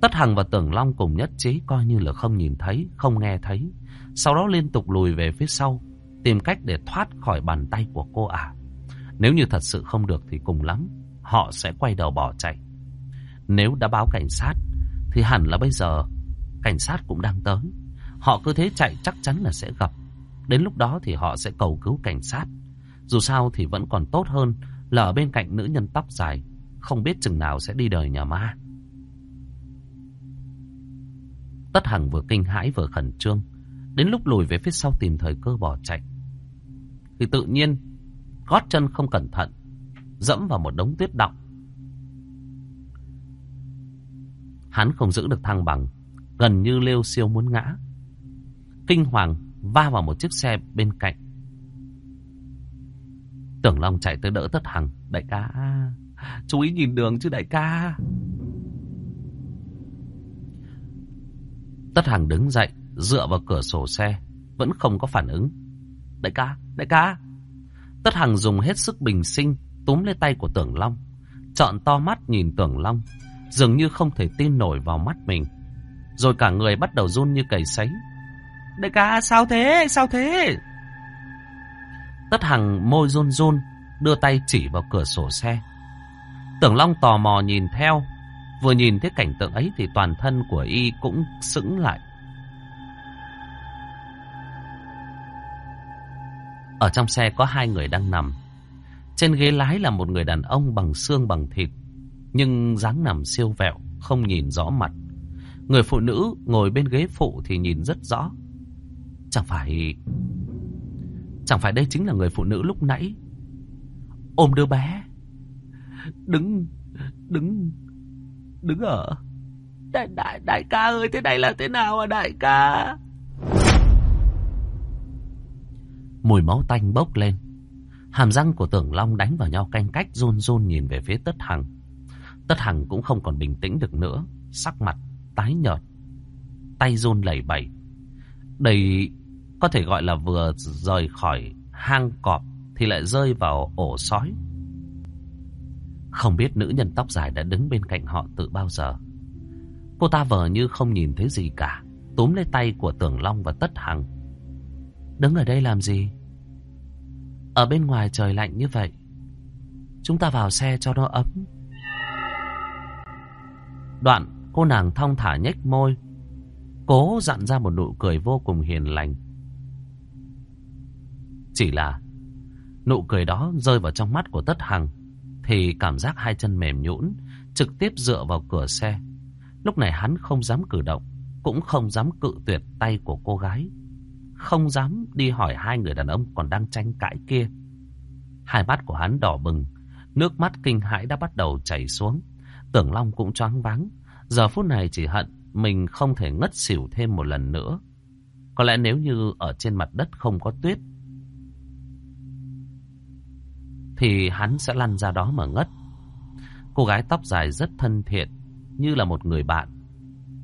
Tất Hằng và Tưởng Long cùng nhất trí coi như là không nhìn thấy, không nghe thấy. Sau đó liên tục lùi về phía sau, tìm cách để thoát khỏi bàn tay của cô ả. Nếu như thật sự không được thì cùng lắm, họ sẽ quay đầu bỏ chạy. Nếu đã báo cảnh sát, thì hẳn là bây giờ cảnh sát cũng đang tới. Họ cứ thế chạy chắc chắn là sẽ gặp. Đến lúc đó thì họ sẽ cầu cứu cảnh sát. Dù sao thì vẫn còn tốt hơn là ở bên cạnh nữ nhân tóc dài, không biết chừng nào sẽ đi đời nhà ma. Tất Hằng vừa kinh hãi vừa khẩn trương. Đến lúc lùi về phía sau tìm thời cơ bỏ chạy. Thì tự nhiên, gót chân không cẩn thận, dẫm vào một đống tuyết động. Hắn không giữ được thăng bằng, gần như lêu siêu muốn ngã. Kinh hoàng va vào một chiếc xe bên cạnh. Tưởng Long chạy tới đỡ Tất Hằng. Đại ca, chú ý nhìn đường chứ đại ca. Tất Hằng đứng dậy, dựa vào cửa sổ xe, vẫn không có phản ứng. Đại ca, đại ca. Tất Hằng dùng hết sức bình sinh, túm lấy tay của Tưởng Long. Chọn to mắt nhìn Tưởng Long, dường như không thể tin nổi vào mắt mình. Rồi cả người bắt đầu run như cầy sấy. Đại ca, sao thế, sao thế? Tất Hằng môi run run, đưa tay chỉ vào cửa sổ xe. Tưởng Long tò mò nhìn theo, Vừa nhìn thấy cảnh tượng ấy thì toàn thân của y cũng sững lại. Ở trong xe có hai người đang nằm. Trên ghế lái là một người đàn ông bằng xương bằng thịt, nhưng dáng nằm siêu vẹo, không nhìn rõ mặt. Người phụ nữ ngồi bên ghế phụ thì nhìn rất rõ. Chẳng phải... Chẳng phải đây chính là người phụ nữ lúc nãy. Ôm đứa bé. Đứng... Đứng đứng ở. Đại, đại, đại ca ơi thế này là thế nào à đại ca? Mùi máu tanh bốc lên. Hàm răng của tưởng long đánh vào nhau canh cách run run nhìn về phía tất hằng. Tất hằng cũng không còn bình tĩnh được nữa sắc mặt tái nhợt tay run lẩy bẩy. Đây có thể gọi là vừa rời khỏi hang cọp thì lại rơi vào ổ sói không biết nữ nhân tóc dài đã đứng bên cạnh họ từ bao giờ. Cô ta vờ như không nhìn thấy gì cả, túm lấy tay của Tưởng Long và Tất Hằng. Đứng ở đây làm gì? Ở bên ngoài trời lạnh như vậy, chúng ta vào xe cho nó ấm. Đoạn, cô nàng thong thả nhếch môi, cố dặn ra một nụ cười vô cùng hiền lành. Chỉ là nụ cười đó rơi vào trong mắt của Tất Hằng thì cảm giác hai chân mềm nhũn, trực tiếp dựa vào cửa xe. Lúc này hắn không dám cử động, cũng không dám cự tuyệt tay của cô gái. Không dám đi hỏi hai người đàn ông còn đang tranh cãi kia. Hai mắt của hắn đỏ bừng, nước mắt kinh hãi đã bắt đầu chảy xuống. Tưởng Long cũng choáng váng, giờ phút này chỉ hận mình không thể ngất xỉu thêm một lần nữa. Có lẽ nếu như ở trên mặt đất không có tuyết, thì hắn sẽ lăn ra đó mà ngất. Cô gái tóc dài rất thân thiện, như là một người bạn.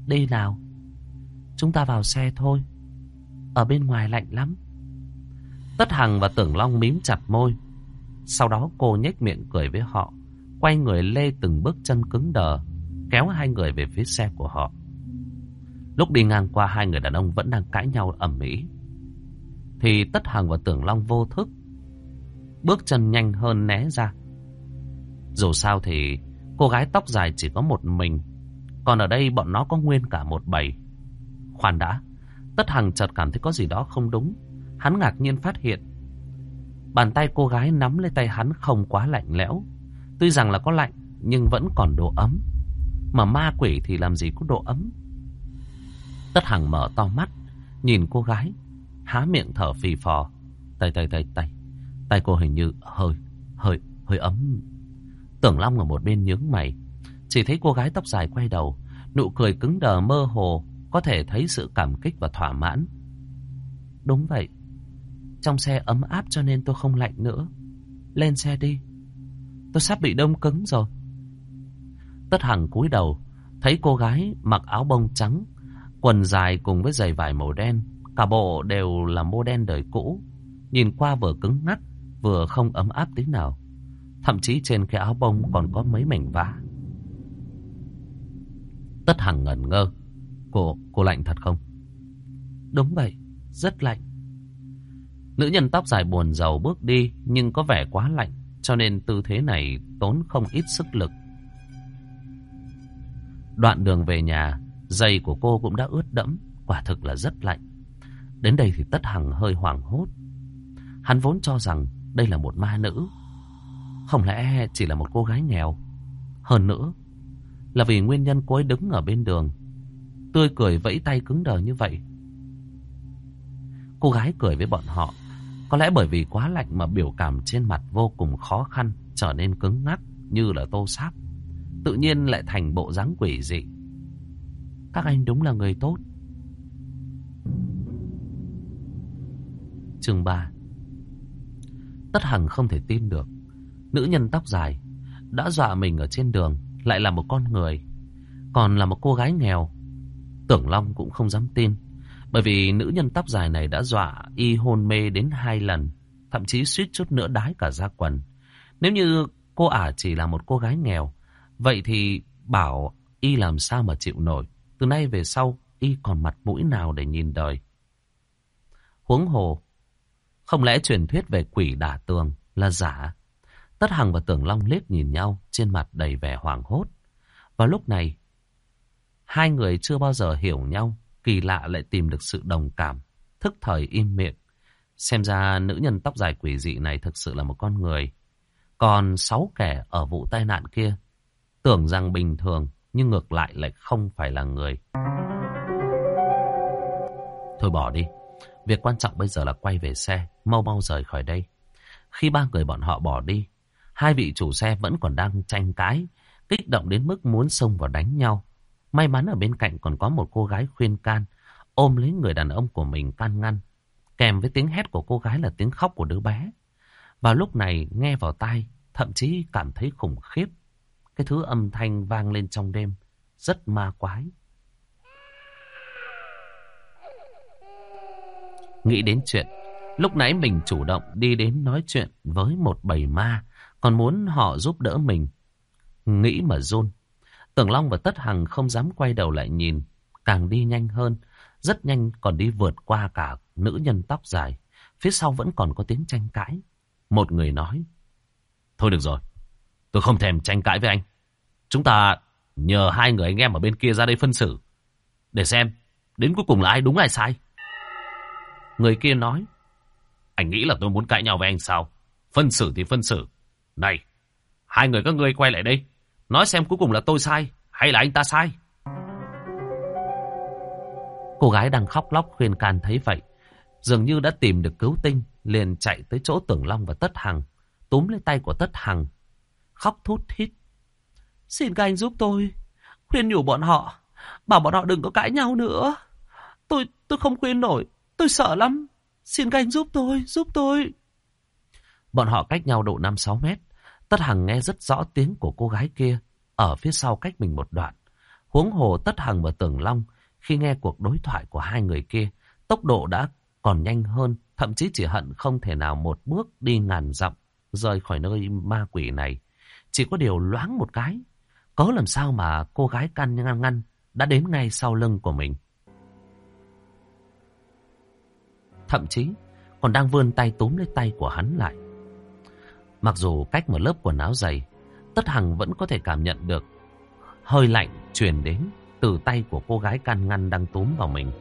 Đi nào, chúng ta vào xe thôi. Ở bên ngoài lạnh lắm. Tất Hằng và Tưởng Long mím chặt môi. Sau đó cô nhếch miệng cười với họ, quay người lê từng bước chân cứng đờ, kéo hai người về phía xe của họ. Lúc đi ngang qua hai người đàn ông vẫn đang cãi nhau ẩm mỹ. Thì Tất Hằng và Tưởng Long vô thức. Bước chân nhanh hơn né ra. Dù sao thì cô gái tóc dài chỉ có một mình. Còn ở đây bọn nó có nguyên cả một bầy. Khoan đã. Tất Hằng chợt cảm thấy có gì đó không đúng. Hắn ngạc nhiên phát hiện. Bàn tay cô gái nắm lấy tay hắn không quá lạnh lẽo. Tuy rằng là có lạnh nhưng vẫn còn độ ấm. Mà ma quỷ thì làm gì có độ ấm. Tất Hằng mở to mắt, nhìn cô gái, há miệng thở phì phò. Tay tay tay tay, tay cô hình như hơi, hơi, hơi ấm. Tưởng Long ở một bên nhướng mày, chỉ thấy cô gái tóc dài quay đầu, nụ cười cứng đờ mơ hồ, có thể thấy sự cảm kích và thỏa mãn. Đúng vậy, trong xe ấm áp cho nên tôi không lạnh nữa. Lên xe đi, tôi sắp bị đông cứng rồi. Tất Hằng cúi đầu, thấy cô gái mặc áo bông trắng, Quần dài cùng với giày vải màu đen, cả bộ đều là mô đen đời cũ. Nhìn qua vừa cứng ngắt, vừa không ấm áp tí nào. Thậm chí trên cái áo bông còn có mấy mảnh vá. Tất Hằng ngẩn ngơ. Cô, cô lạnh thật không? Đúng vậy, rất lạnh. Nữ nhân tóc dài buồn giàu bước đi nhưng có vẻ quá lạnh cho nên tư thế này tốn không ít sức lực. Đoạn đường về nhà, Giày của cô cũng đã ướt đẫm, quả thực là rất lạnh. Đến đây thì Tất Hằng hơi hoảng hốt. Hắn vốn cho rằng đây là một ma nữ. Không lẽ chỉ là một cô gái nghèo? Hơn nữa, là vì nguyên nhân cô ấy đứng ở bên đường. Tươi cười vẫy tay cứng đờ như vậy. Cô gái cười với bọn họ. Có lẽ bởi vì quá lạnh mà biểu cảm trên mặt vô cùng khó khăn, trở nên cứng ngắc như là tô sáp. Tự nhiên lại thành bộ dáng quỷ dị. Các anh đúng là người tốt. Chương 3 Tất Hằng không thể tin được. Nữ nhân tóc dài đã dọa mình ở trên đường lại là một con người. Còn là một cô gái nghèo. Tưởng Long cũng không dám tin. Bởi vì nữ nhân tóc dài này đã dọa y hôn mê đến hai lần. Thậm chí suýt chút nữa đái cả ra quần. Nếu như cô ả chỉ là một cô gái nghèo. Vậy thì bảo y làm sao mà chịu nổi. Từ nay về sau, y còn mặt mũi nào để nhìn đời. Huống hồ, không lẽ truyền thuyết về quỷ đả tường là giả? Tất Hằng và Tưởng Long liếc nhìn nhau, trên mặt đầy vẻ hoảng hốt. vào lúc này, hai người chưa bao giờ hiểu nhau, kỳ lạ lại tìm được sự đồng cảm, thức thời im miệng. Xem ra nữ nhân tóc dài quỷ dị này thực sự là một con người. Còn sáu kẻ ở vụ tai nạn kia, tưởng rằng bình thường, nhưng ngược lại lại không phải là người. Thôi bỏ đi. Việc quan trọng bây giờ là quay về xe, mau mau rời khỏi đây. Khi ba người bọn họ bỏ đi, hai vị chủ xe vẫn còn đang tranh cãi, kích động đến mức muốn xông vào đánh nhau. May mắn ở bên cạnh còn có một cô gái khuyên can, ôm lấy người đàn ông của mình can ngăn. Kèm với tiếng hét của cô gái là tiếng khóc của đứa bé. Và lúc này nghe vào tai, thậm chí cảm thấy khủng khiếp. Cái thứ âm thanh vang lên trong đêm, rất ma quái. Nghĩ đến chuyện, lúc nãy mình chủ động đi đến nói chuyện với một bầy ma, còn muốn họ giúp đỡ mình. Nghĩ mà run. Tưởng Long và Tất Hằng không dám quay đầu lại nhìn, càng đi nhanh hơn, rất nhanh còn đi vượt qua cả nữ nhân tóc dài. Phía sau vẫn còn có tiếng tranh cãi. Một người nói, Thôi được rồi, Tôi không thèm tranh cãi với anh. Chúng ta nhờ hai người anh em ở bên kia ra đây phân xử. Để xem, đến cuối cùng là ai đúng ai sai. Người kia nói, anh nghĩ là tôi muốn cãi nhau với anh sao? Phân xử thì phân xử. Này, hai người các ngươi quay lại đây. Nói xem cuối cùng là tôi sai hay là anh ta sai. Cô gái đang khóc lóc khuyên can thấy vậy. Dường như đã tìm được cứu tinh, liền chạy tới chỗ Tưởng Long và Tất Hằng, túm lấy tay của Tất Hằng, khóc thút thít. Xin các anh giúp tôi, khuyên nhủ bọn họ, bảo bọn họ đừng có cãi nhau nữa. Tôi tôi không khuyên nổi, tôi sợ lắm. Xin các anh giúp tôi, giúp tôi. Bọn họ cách nhau độ 5-6 mét. Tất Hằng nghe rất rõ tiếng của cô gái kia ở phía sau cách mình một đoạn. Huống hồ Tất Hằng và Tưởng Long khi nghe cuộc đối thoại của hai người kia, tốc độ đã còn nhanh hơn, thậm chí chỉ hận không thể nào một bước đi ngàn dặm rời khỏi nơi ma quỷ này. Chỉ có điều loáng một cái, có làm sao mà cô gái căn ngăn ngăn đã đến ngay sau lưng của mình. Thậm chí còn đang vươn tay túm lấy tay của hắn lại. Mặc dù cách một lớp quần áo dày, Tất Hằng vẫn có thể cảm nhận được hơi lạnh truyền đến từ tay của cô gái can ngăn đang túm vào mình.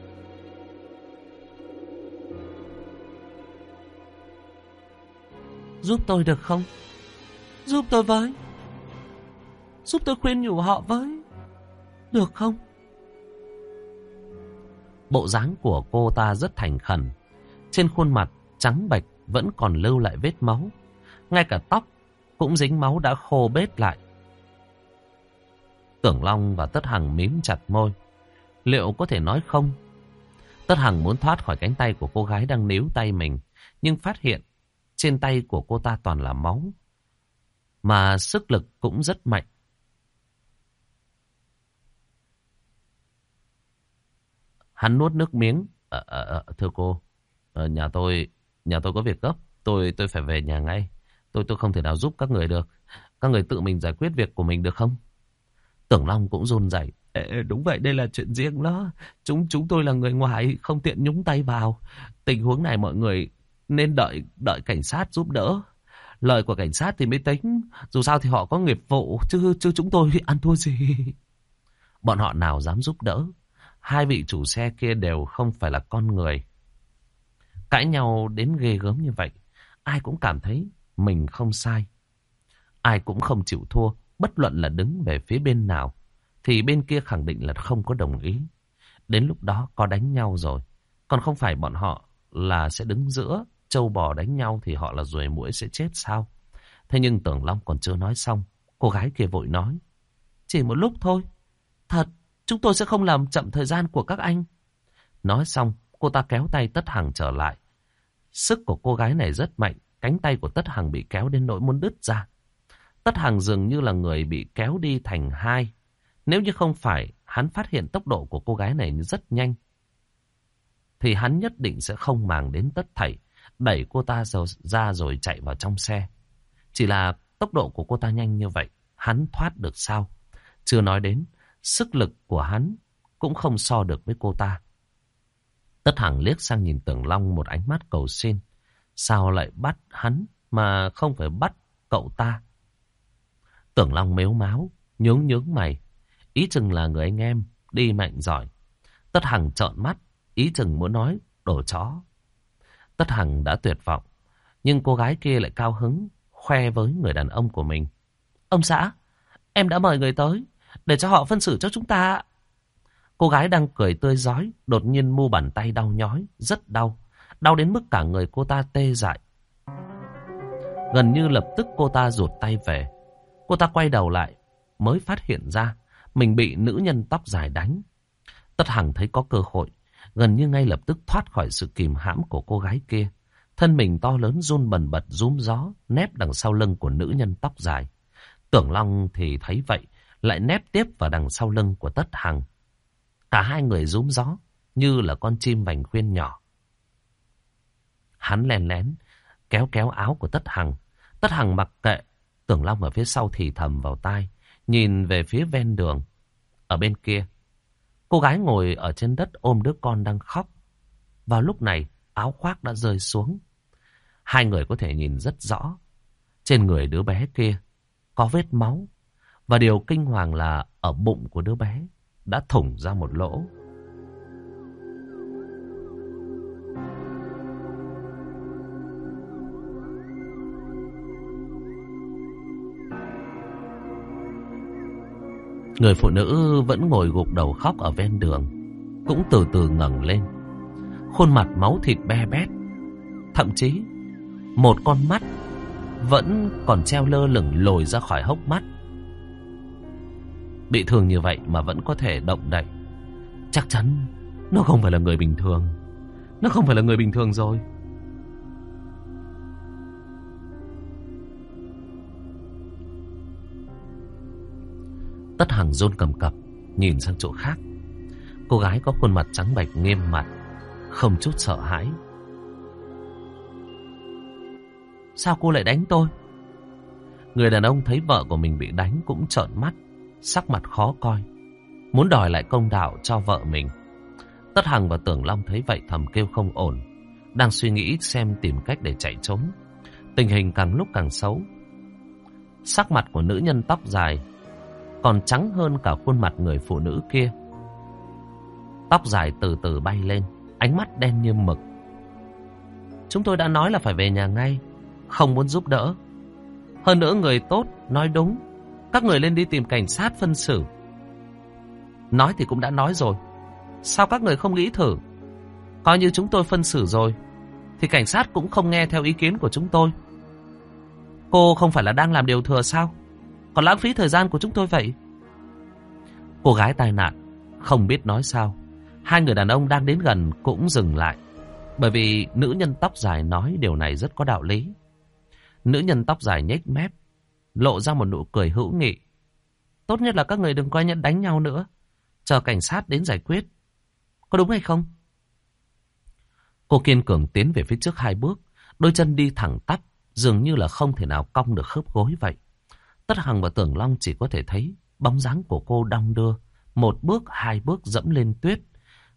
Giúp tôi được không? Giúp tôi với. Giúp tôi khuyên nhủ họ với. Được không? Bộ dáng của cô ta rất thành khẩn. Trên khuôn mặt trắng bệch vẫn còn lưu lại vết máu. Ngay cả tóc cũng dính máu đã khô bết lại. Tưởng Long và Tất Hằng mím chặt môi. Liệu có thể nói không? Tất Hằng muốn thoát khỏi cánh tay của cô gái đang níu tay mình. Nhưng phát hiện trên tay của cô ta toàn là máu. Mà sức lực cũng rất mạnh. Hắn nuốt nước miếng. À, à, à, thưa cô, ở nhà tôi nhà tôi có việc gấp. Tôi tôi phải về nhà ngay. Tôi tôi không thể nào giúp các người được. Các người tự mình giải quyết việc của mình được không? Tưởng Long cũng run rẩy. Đúng vậy, đây là chuyện riêng đó. Chúng chúng tôi là người ngoài, không tiện nhúng tay vào. Tình huống này mọi người nên đợi đợi cảnh sát giúp đỡ. Lời của cảnh sát thì mới tính. Dù sao thì họ có nghiệp vụ, chứ chứ chúng tôi ăn thua gì. Bọn họ nào dám giúp đỡ. Hai vị chủ xe kia đều không phải là con người. Cãi nhau đến ghê gớm như vậy. Ai cũng cảm thấy mình không sai. Ai cũng không chịu thua bất luận là đứng về phía bên nào, thì bên kia khẳng định là không có đồng ý. Đến lúc đó có đánh nhau rồi, còn không phải bọn họ là sẽ đứng giữa, châu bò đánh nhau thì họ là ruồi mũi sẽ chết sao? Thế nhưng Tưởng Long còn chưa nói xong, cô gái kia vội nói. Chỉ một lúc thôi, thật, chúng tôi sẽ không làm chậm thời gian của các anh. Nói xong, cô ta kéo tay Tất Hằng trở lại. Sức của cô gái này rất mạnh, cánh tay của Tất Hằng bị kéo đến nỗi muốn đứt ra. Tất Hằng dường như là người bị kéo đi thành hai. Nếu như không phải hắn phát hiện tốc độ của cô gái này rất nhanh, thì hắn nhất định sẽ không màng đến tất thảy, đẩy cô ta ra rồi chạy vào trong xe. Chỉ là tốc độ của cô ta nhanh như vậy, hắn thoát được sao? Chưa nói đến, sức lực của hắn cũng không so được với cô ta. Tất Hằng liếc sang nhìn Tưởng Long một ánh mắt cầu xin. Sao lại bắt hắn mà không phải bắt cậu ta? Tưởng Long mếu máu, nhướng nhướng mày. Ý chừng là người anh em, đi mạnh giỏi. Tất Hằng trợn mắt, ý chừng muốn nói, đổ chó. Tất Hằng đã tuyệt vọng, nhưng cô gái kia lại cao hứng, khoe với người đàn ông của mình. Ông xã, em đã mời người tới, để cho họ phân xử cho chúng ta. Cô gái đang cười tươi giói, đột nhiên mu bàn tay đau nhói, rất đau. Đau đến mức cả người cô ta tê dại. Gần như lập tức cô ta rụt tay về. Cô ta quay đầu lại, mới phát hiện ra mình bị nữ nhân tóc dài đánh. Tất Hằng thấy có cơ hội, gần như ngay lập tức thoát khỏi sự kìm hãm của cô gái kia. Thân mình to lớn run bần bật rúm gió, nép đằng sau lưng của nữ nhân tóc dài. Tưởng Long thì thấy vậy, lại nép tiếp vào đằng sau lưng của Tất Hằng. Cả hai người rúm gió, như là con chim vành khuyên nhỏ. Hắn lén lén, kéo kéo áo của Tất Hằng. Tất Hằng mặc kệ, Tưởng Long ở phía sau thì thầm vào tai, nhìn về phía ven đường. Ở bên kia, cô gái ngồi ở trên đất ôm đứa con đang khóc. Vào lúc này, áo khoác đã rơi xuống. Hai người có thể nhìn rất rõ. Trên người đứa bé kia có vết máu. Và điều kinh hoàng là ở bụng của đứa bé đã thủng ra một lỗ. Người phụ nữ vẫn ngồi gục đầu khóc ở ven đường. cũng từ từ ngẩng lên. Khuôn mặt máu thịt be bét. Thậm chí, một con mắt vẫn còn treo lơ lửng lồi ra khỏi hốc mắt. Bị thương như vậy mà vẫn có thể động đậy. Chắc chắn nó không phải là người bình thường. Nó không phải là người bình thường rồi. Tất Hằng rôn cầm cập, nhìn sang chỗ khác. Cô gái có khuôn mặt trắng bệch nghiêm mặt, không chút sợ hãi. Sao cô lại đánh tôi? Người đàn ông thấy vợ của mình bị đánh cũng trợn mắt, sắc mặt khó coi. Muốn đòi lại công đạo cho vợ mình. Tất Hằng và Tưởng Long thấy vậy thầm kêu không ổn. Đang suy nghĩ xem tìm cách để chạy trốn. Tình hình càng lúc càng xấu. Sắc mặt của nữ nhân tóc dài còn trắng hơn cả khuôn mặt người phụ nữ kia. Tóc dài từ từ bay lên, ánh mắt đen như mực. Chúng tôi đã nói là phải về nhà ngay, không muốn giúp đỡ. Hơn nữa người tốt, nói đúng, các người lên đi tìm cảnh sát phân xử. Nói thì cũng đã nói rồi, sao các người không nghĩ thử? Coi như chúng tôi phân xử rồi, thì cảnh sát cũng không nghe theo ý kiến của chúng tôi. Cô không phải là đang làm điều thừa sao? Còn lãng phí thời gian của chúng tôi vậy. Cô gái tai nạn, không biết nói sao. Hai người đàn ông đang đến gần cũng dừng lại. Bởi vì nữ nhân tóc dài nói điều này rất có đạo lý. Nữ nhân tóc dài nhếch mép, lộ ra một nụ cười hữu nghị. Tốt nhất là các người đừng coi nhận đánh nhau nữa. Chờ cảnh sát đến giải quyết. Có đúng hay không? Cô kiên cường tiến về phía trước hai bước. Đôi chân đi thẳng tắp, dường như là không thể nào cong được khớp gối vậy. Tất Hằng và Tưởng Long chỉ có thể thấy bóng dáng của cô đong đưa. Một bước, hai bước dẫm lên tuyết.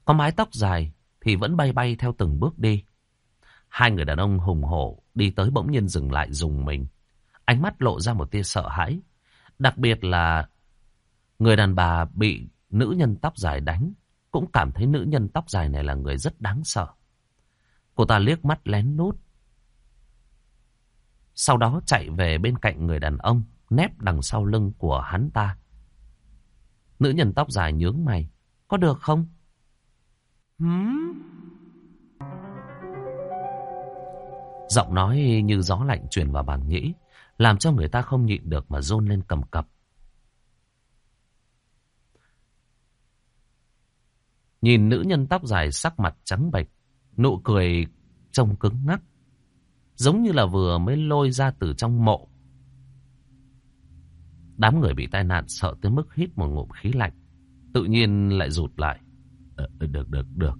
Có mái tóc dài thì vẫn bay bay theo từng bước đi. Hai người đàn ông hùng hổ đi tới bỗng nhiên dừng lại dùng mình. Ánh mắt lộ ra một tia sợ hãi. Đặc biệt là người đàn bà bị nữ nhân tóc dài đánh. Cũng cảm thấy nữ nhân tóc dài này là người rất đáng sợ. Cô ta liếc mắt lén nút. Sau đó chạy về bên cạnh người đàn ông nép đằng sau lưng của hắn ta. Nữ nhân tóc dài nhướng mày. Có được không? Hmm? Giọng nói như gió lạnh truyền vào bàn nhĩ, làm cho người ta không nhịn được mà rôn lên cầm cập. Nhìn nữ nhân tóc dài sắc mặt trắng bệch, nụ cười trông cứng ngắc, giống như là vừa mới lôi ra từ trong mộ. Đám người bị tai nạn sợ tới mức hít một ngụm khí lạnh. Tự nhiên lại rụt lại. Ờ, ờ được, được, được.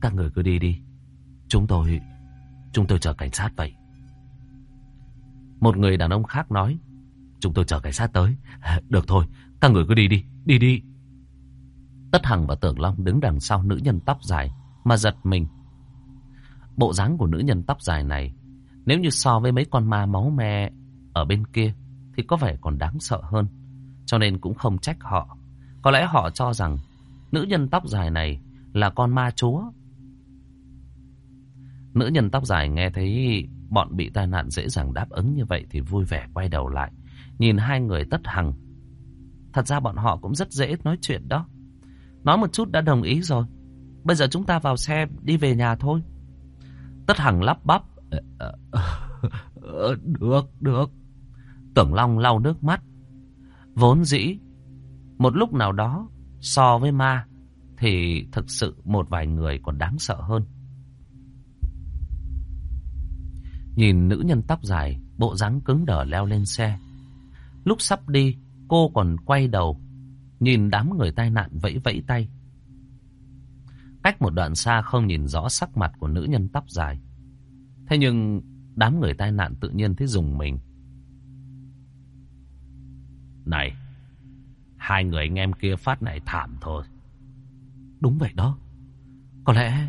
Các người cứ đi đi. Chúng tôi... Chúng tôi chờ cảnh sát vậy. Một người đàn ông khác nói. Chúng tôi chờ cảnh sát tới. À, được thôi, các người cứ đi đi, đi đi. Tất Hằng và Tưởng Long đứng đằng sau nữ nhân tóc dài mà giật mình. Bộ dáng của nữ nhân tóc dài này nếu như so với mấy con ma máu me ở bên kia thì có vẻ còn đáng sợ hơn. Cho nên cũng không trách họ. Có lẽ họ cho rằng nữ nhân tóc dài này là con ma chúa. Nữ nhân tóc dài nghe thấy bọn bị tai nạn dễ dàng đáp ứng như vậy thì vui vẻ quay đầu lại. Nhìn hai người tất hằng. Thật ra bọn họ cũng rất dễ nói chuyện đó. Nói một chút đã đồng ý rồi. Bây giờ chúng ta vào xe đi về nhà thôi. Tất hằng lắp bắp. Ờ, ờ, ờ, được, được. Tưởng Long lau nước mắt. Vốn dĩ, một lúc nào đó, so với ma, thì thực sự một vài người còn đáng sợ hơn. Nhìn nữ nhân tóc dài, bộ dáng cứng đờ leo lên xe. Lúc sắp đi, cô còn quay đầu, nhìn đám người tai nạn vẫy vẫy tay. Cách một đoạn xa không nhìn rõ sắc mặt của nữ nhân tóc dài. Thế nhưng đám người tai nạn tự nhiên thấy dùng mình. Này, hai người anh em kia phát này thảm thôi. Đúng vậy đó. Có lẽ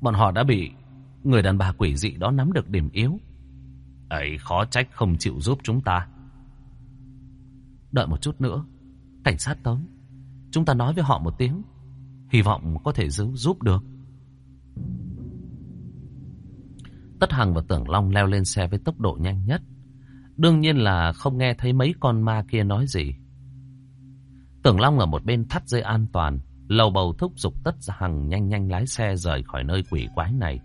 bọn họ đã bị người đàn bà quỷ dị đó nắm được điểm yếu. Ấy khó trách không chịu giúp chúng ta. Đợi một chút nữa, cảnh sát tới. Chúng ta nói với họ một tiếng. Hy vọng có thể giúp, giúp được. Tất Hằng và Tưởng Long leo lên xe với tốc độ nhanh nhất. Đương nhiên là không nghe thấy mấy con ma kia nói gì. Tưởng Long ở một bên thắt dây an toàn, lầu bầu thúc giục Tất Hằng nhanh nhanh lái xe rời khỏi nơi quỷ quái này.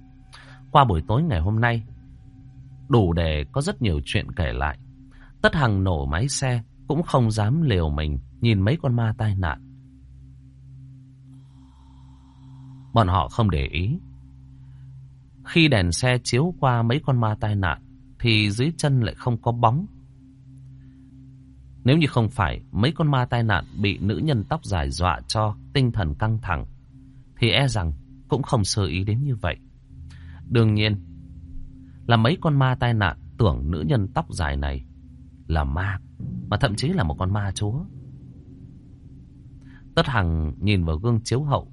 Qua buổi tối ngày hôm nay, đủ để có rất nhiều chuyện kể lại. Tất Hằng nổ máy xe, cũng không dám liều mình nhìn mấy con ma tai nạn. Bọn họ không để ý. Khi đèn xe chiếu qua mấy con ma tai nạn, thì dưới chân lại không có bóng. Nếu như không phải mấy con ma tai nạn bị nữ nhân tóc dài dọa cho tinh thần căng thẳng, thì e rằng cũng không sơ ý đến như vậy. Đương nhiên là mấy con ma tai nạn tưởng nữ nhân tóc dài này là ma, mà thậm chí là một con ma chúa. Tất Hằng nhìn vào gương chiếu hậu.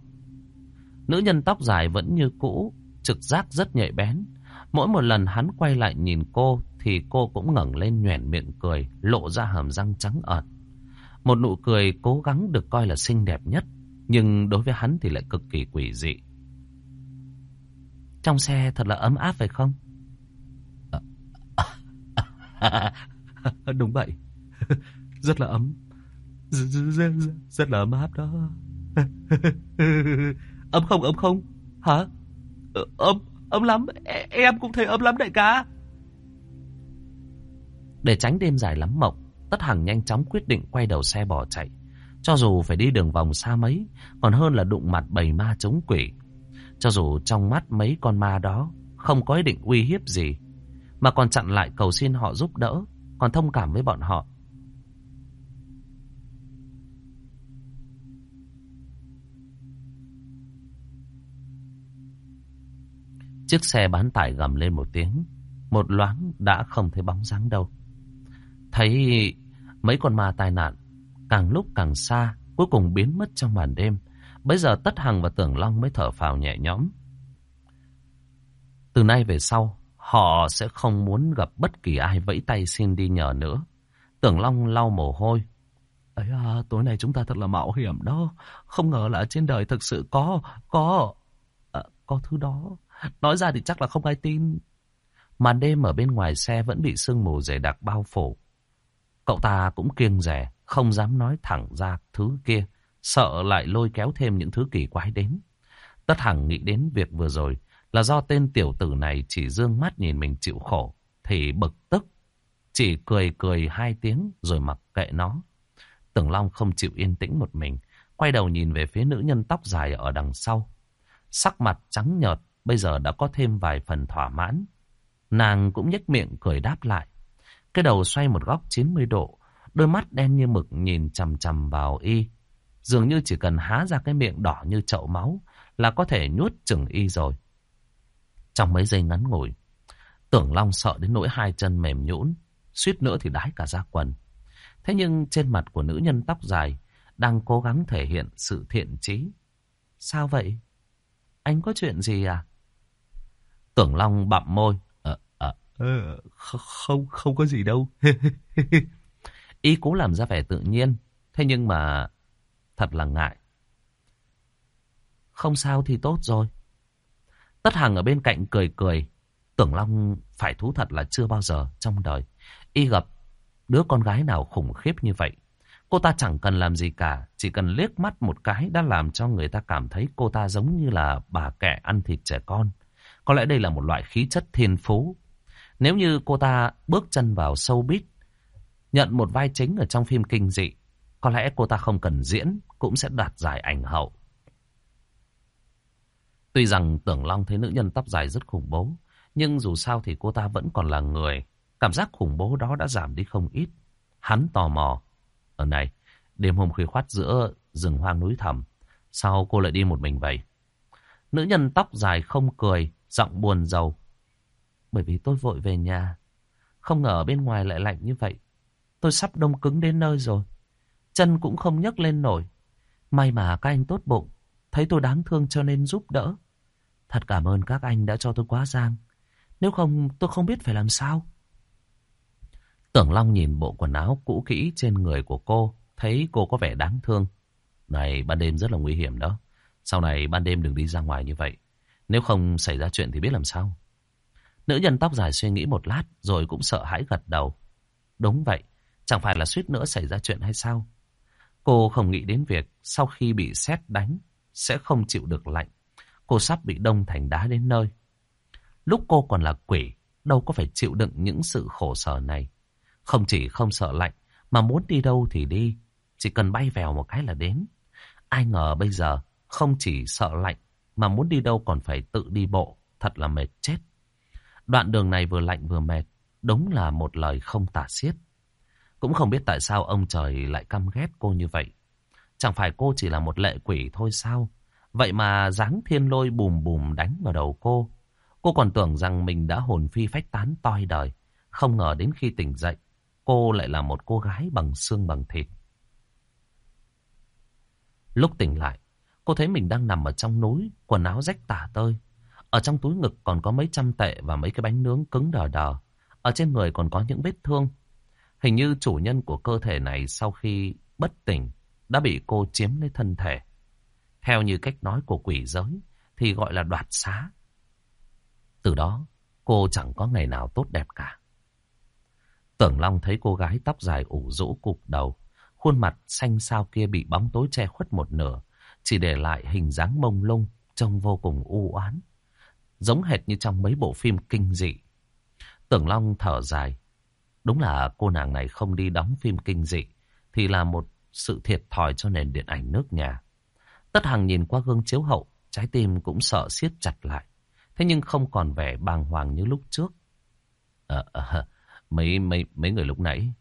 Nữ nhân tóc dài vẫn như cũ, trực giác rất nhạy bén. Mỗi một lần hắn quay lại nhìn cô thì cô cũng ngẩng lên nhoẻn miệng cười, lộ ra hàm răng trắng ợt. Một nụ cười cố gắng được coi là xinh đẹp nhất, nhưng đối với hắn thì lại cực kỳ quỷ dị. Trong xe thật là ấm áp phải không? Đúng vậy. Rất là ấm. Rất, là ấm áp đó. ấm không, ấm không? Hả? Ấm, ấm lắm. Em cũng thấy ấm lắm đại ca. Để tránh đêm dài lắm mộng, Tất Hằng nhanh chóng quyết định quay đầu xe bỏ chạy. Cho dù phải đi đường vòng xa mấy, còn hơn là đụng mặt bầy ma chống quỷ. Cho dù trong mắt mấy con ma đó không có ý định uy hiếp gì, mà còn chặn lại cầu xin họ giúp đỡ, còn thông cảm với bọn họ. Chiếc xe bán tải gầm lên một tiếng, một loáng đã không thấy bóng dáng đâu. Thấy mấy con ma tai nạn càng lúc càng xa, cuối cùng biến mất trong màn đêm. Bây giờ Tất Hằng và Tưởng Long mới thở phào nhẹ nhõm. Từ nay về sau, họ sẽ không muốn gặp bất kỳ ai vẫy tay xin đi nhờ nữa. Tưởng Long lau mồ hôi. Ấy à, tối nay chúng ta thật là mạo hiểm đó. Không ngờ là trên đời thực sự có, có, à, có thứ đó. Nói ra thì chắc là không ai tin. Màn đêm ở bên ngoài xe vẫn bị sương mù dày đặc bao phủ. Cậu ta cũng kiêng rẻ, không dám nói thẳng ra thứ kia, sợ lại lôi kéo thêm những thứ kỳ quái đến. Tất Hằng nghĩ đến việc vừa rồi là do tên tiểu tử này chỉ dương mắt nhìn mình chịu khổ, thì bực tức. Chỉ cười cười hai tiếng rồi mặc kệ nó. Tưởng Long không chịu yên tĩnh một mình, quay đầu nhìn về phía nữ nhân tóc dài ở đằng sau. Sắc mặt trắng nhợt, bây giờ đã có thêm vài phần thỏa mãn. Nàng cũng nhếch miệng cười đáp lại. Cái đầu xoay một góc 90 độ, đôi mắt đen như mực nhìn chằm chằm vào y. Dường như chỉ cần há ra cái miệng đỏ như chậu máu là có thể nuốt chừng y rồi. Trong mấy giây ngắn ngủi, tưởng Long sợ đến nỗi hai chân mềm nhũn, suýt nữa thì đái cả ra quần. Thế nhưng trên mặt của nữ nhân tóc dài đang cố gắng thể hiện sự thiện trí. Sao vậy? Anh có chuyện gì à? Tưởng Long bặm môi, Ờ, không, không có gì đâu. Ý cố làm ra vẻ tự nhiên. Thế nhưng mà thật là ngại. Không sao thì tốt rồi. Tất Hằng ở bên cạnh cười cười. Tưởng Long phải thú thật là chưa bao giờ trong đời. Y gặp đứa con gái nào khủng khiếp như vậy. Cô ta chẳng cần làm gì cả. Chỉ cần liếc mắt một cái đã làm cho người ta cảm thấy cô ta giống như là bà kẻ ăn thịt trẻ con. Có lẽ đây là một loại khí chất thiên phú nếu như cô ta bước chân vào showbiz, nhận một vai chính ở trong phim kinh dị, có lẽ cô ta không cần diễn cũng sẽ đạt giải ảnh hậu. Tuy rằng Tưởng Long thấy nữ nhân tóc dài rất khủng bố, nhưng dù sao thì cô ta vẫn còn là người. Cảm giác khủng bố đó đã giảm đi không ít. Hắn tò mò. Ở này, đêm hôm khuya khoát giữa rừng hoang núi thẳm, sao cô lại đi một mình vậy? Nữ nhân tóc dài không cười, giọng buồn rầu. Bởi vì tôi vội về nhà. Không ngờ ở bên ngoài lại lạnh như vậy. Tôi sắp đông cứng đến nơi rồi. Chân cũng không nhấc lên nổi. May mà các anh tốt bụng. Thấy tôi đáng thương cho nên giúp đỡ. Thật cảm ơn các anh đã cho tôi quá giang. Nếu không tôi không biết phải làm sao. Tưởng Long nhìn bộ quần áo cũ kỹ trên người của cô. Thấy cô có vẻ đáng thương. Này ban đêm rất là nguy hiểm đó. Sau này ban đêm đừng đi ra ngoài như vậy. Nếu không xảy ra chuyện thì biết làm sao. Nữ nhân tóc dài suy nghĩ một lát rồi cũng sợ hãi gật đầu. Đúng vậy, chẳng phải là suýt nữa xảy ra chuyện hay sao? Cô không nghĩ đến việc sau khi bị xét đánh sẽ không chịu được lạnh. Cô sắp bị đông thành đá đến nơi. Lúc cô còn là quỷ, đâu có phải chịu đựng những sự khổ sở này. Không chỉ không sợ lạnh, mà muốn đi đâu thì đi. Chỉ cần bay vèo một cái là đến. Ai ngờ bây giờ không chỉ sợ lạnh, mà muốn đi đâu còn phải tự đi bộ. Thật là mệt chết. Đoạn đường này vừa lạnh vừa mệt, đúng là một lời không tả xiết. Cũng không biết tại sao ông trời lại căm ghét cô như vậy. Chẳng phải cô chỉ là một lệ quỷ thôi sao? Vậy mà dáng thiên lôi bùm bùm đánh vào đầu cô. Cô còn tưởng rằng mình đã hồn phi phách tán toi đời. Không ngờ đến khi tỉnh dậy, cô lại là một cô gái bằng xương bằng thịt. Lúc tỉnh lại, cô thấy mình đang nằm ở trong núi, quần áo rách tả tơi. Ở trong túi ngực còn có mấy trăm tệ và mấy cái bánh nướng cứng đờ đờ. Ở trên người còn có những vết thương. Hình như chủ nhân của cơ thể này sau khi bất tỉnh đã bị cô chiếm lấy thân thể. Theo như cách nói của quỷ giới thì gọi là đoạt xá. Từ đó, cô chẳng có ngày nào tốt đẹp cả. Tưởng Long thấy cô gái tóc dài ủ rũ cục đầu. Khuôn mặt xanh xao kia bị bóng tối che khuất một nửa. Chỉ để lại hình dáng mông lung trông vô cùng u oán, Giống hệt như trong mấy bộ phim kinh dị. Tưởng Long thở dài. Đúng là cô nàng này không đi đóng phim kinh dị. Thì là một sự thiệt thòi cho nền điện ảnh nước nhà. Tất Hằng nhìn qua gương chiếu hậu, trái tim cũng sợ siết chặt lại. Thế nhưng không còn vẻ bàng hoàng như lúc trước. À, à, mấy, mấy, mấy người lúc nãy,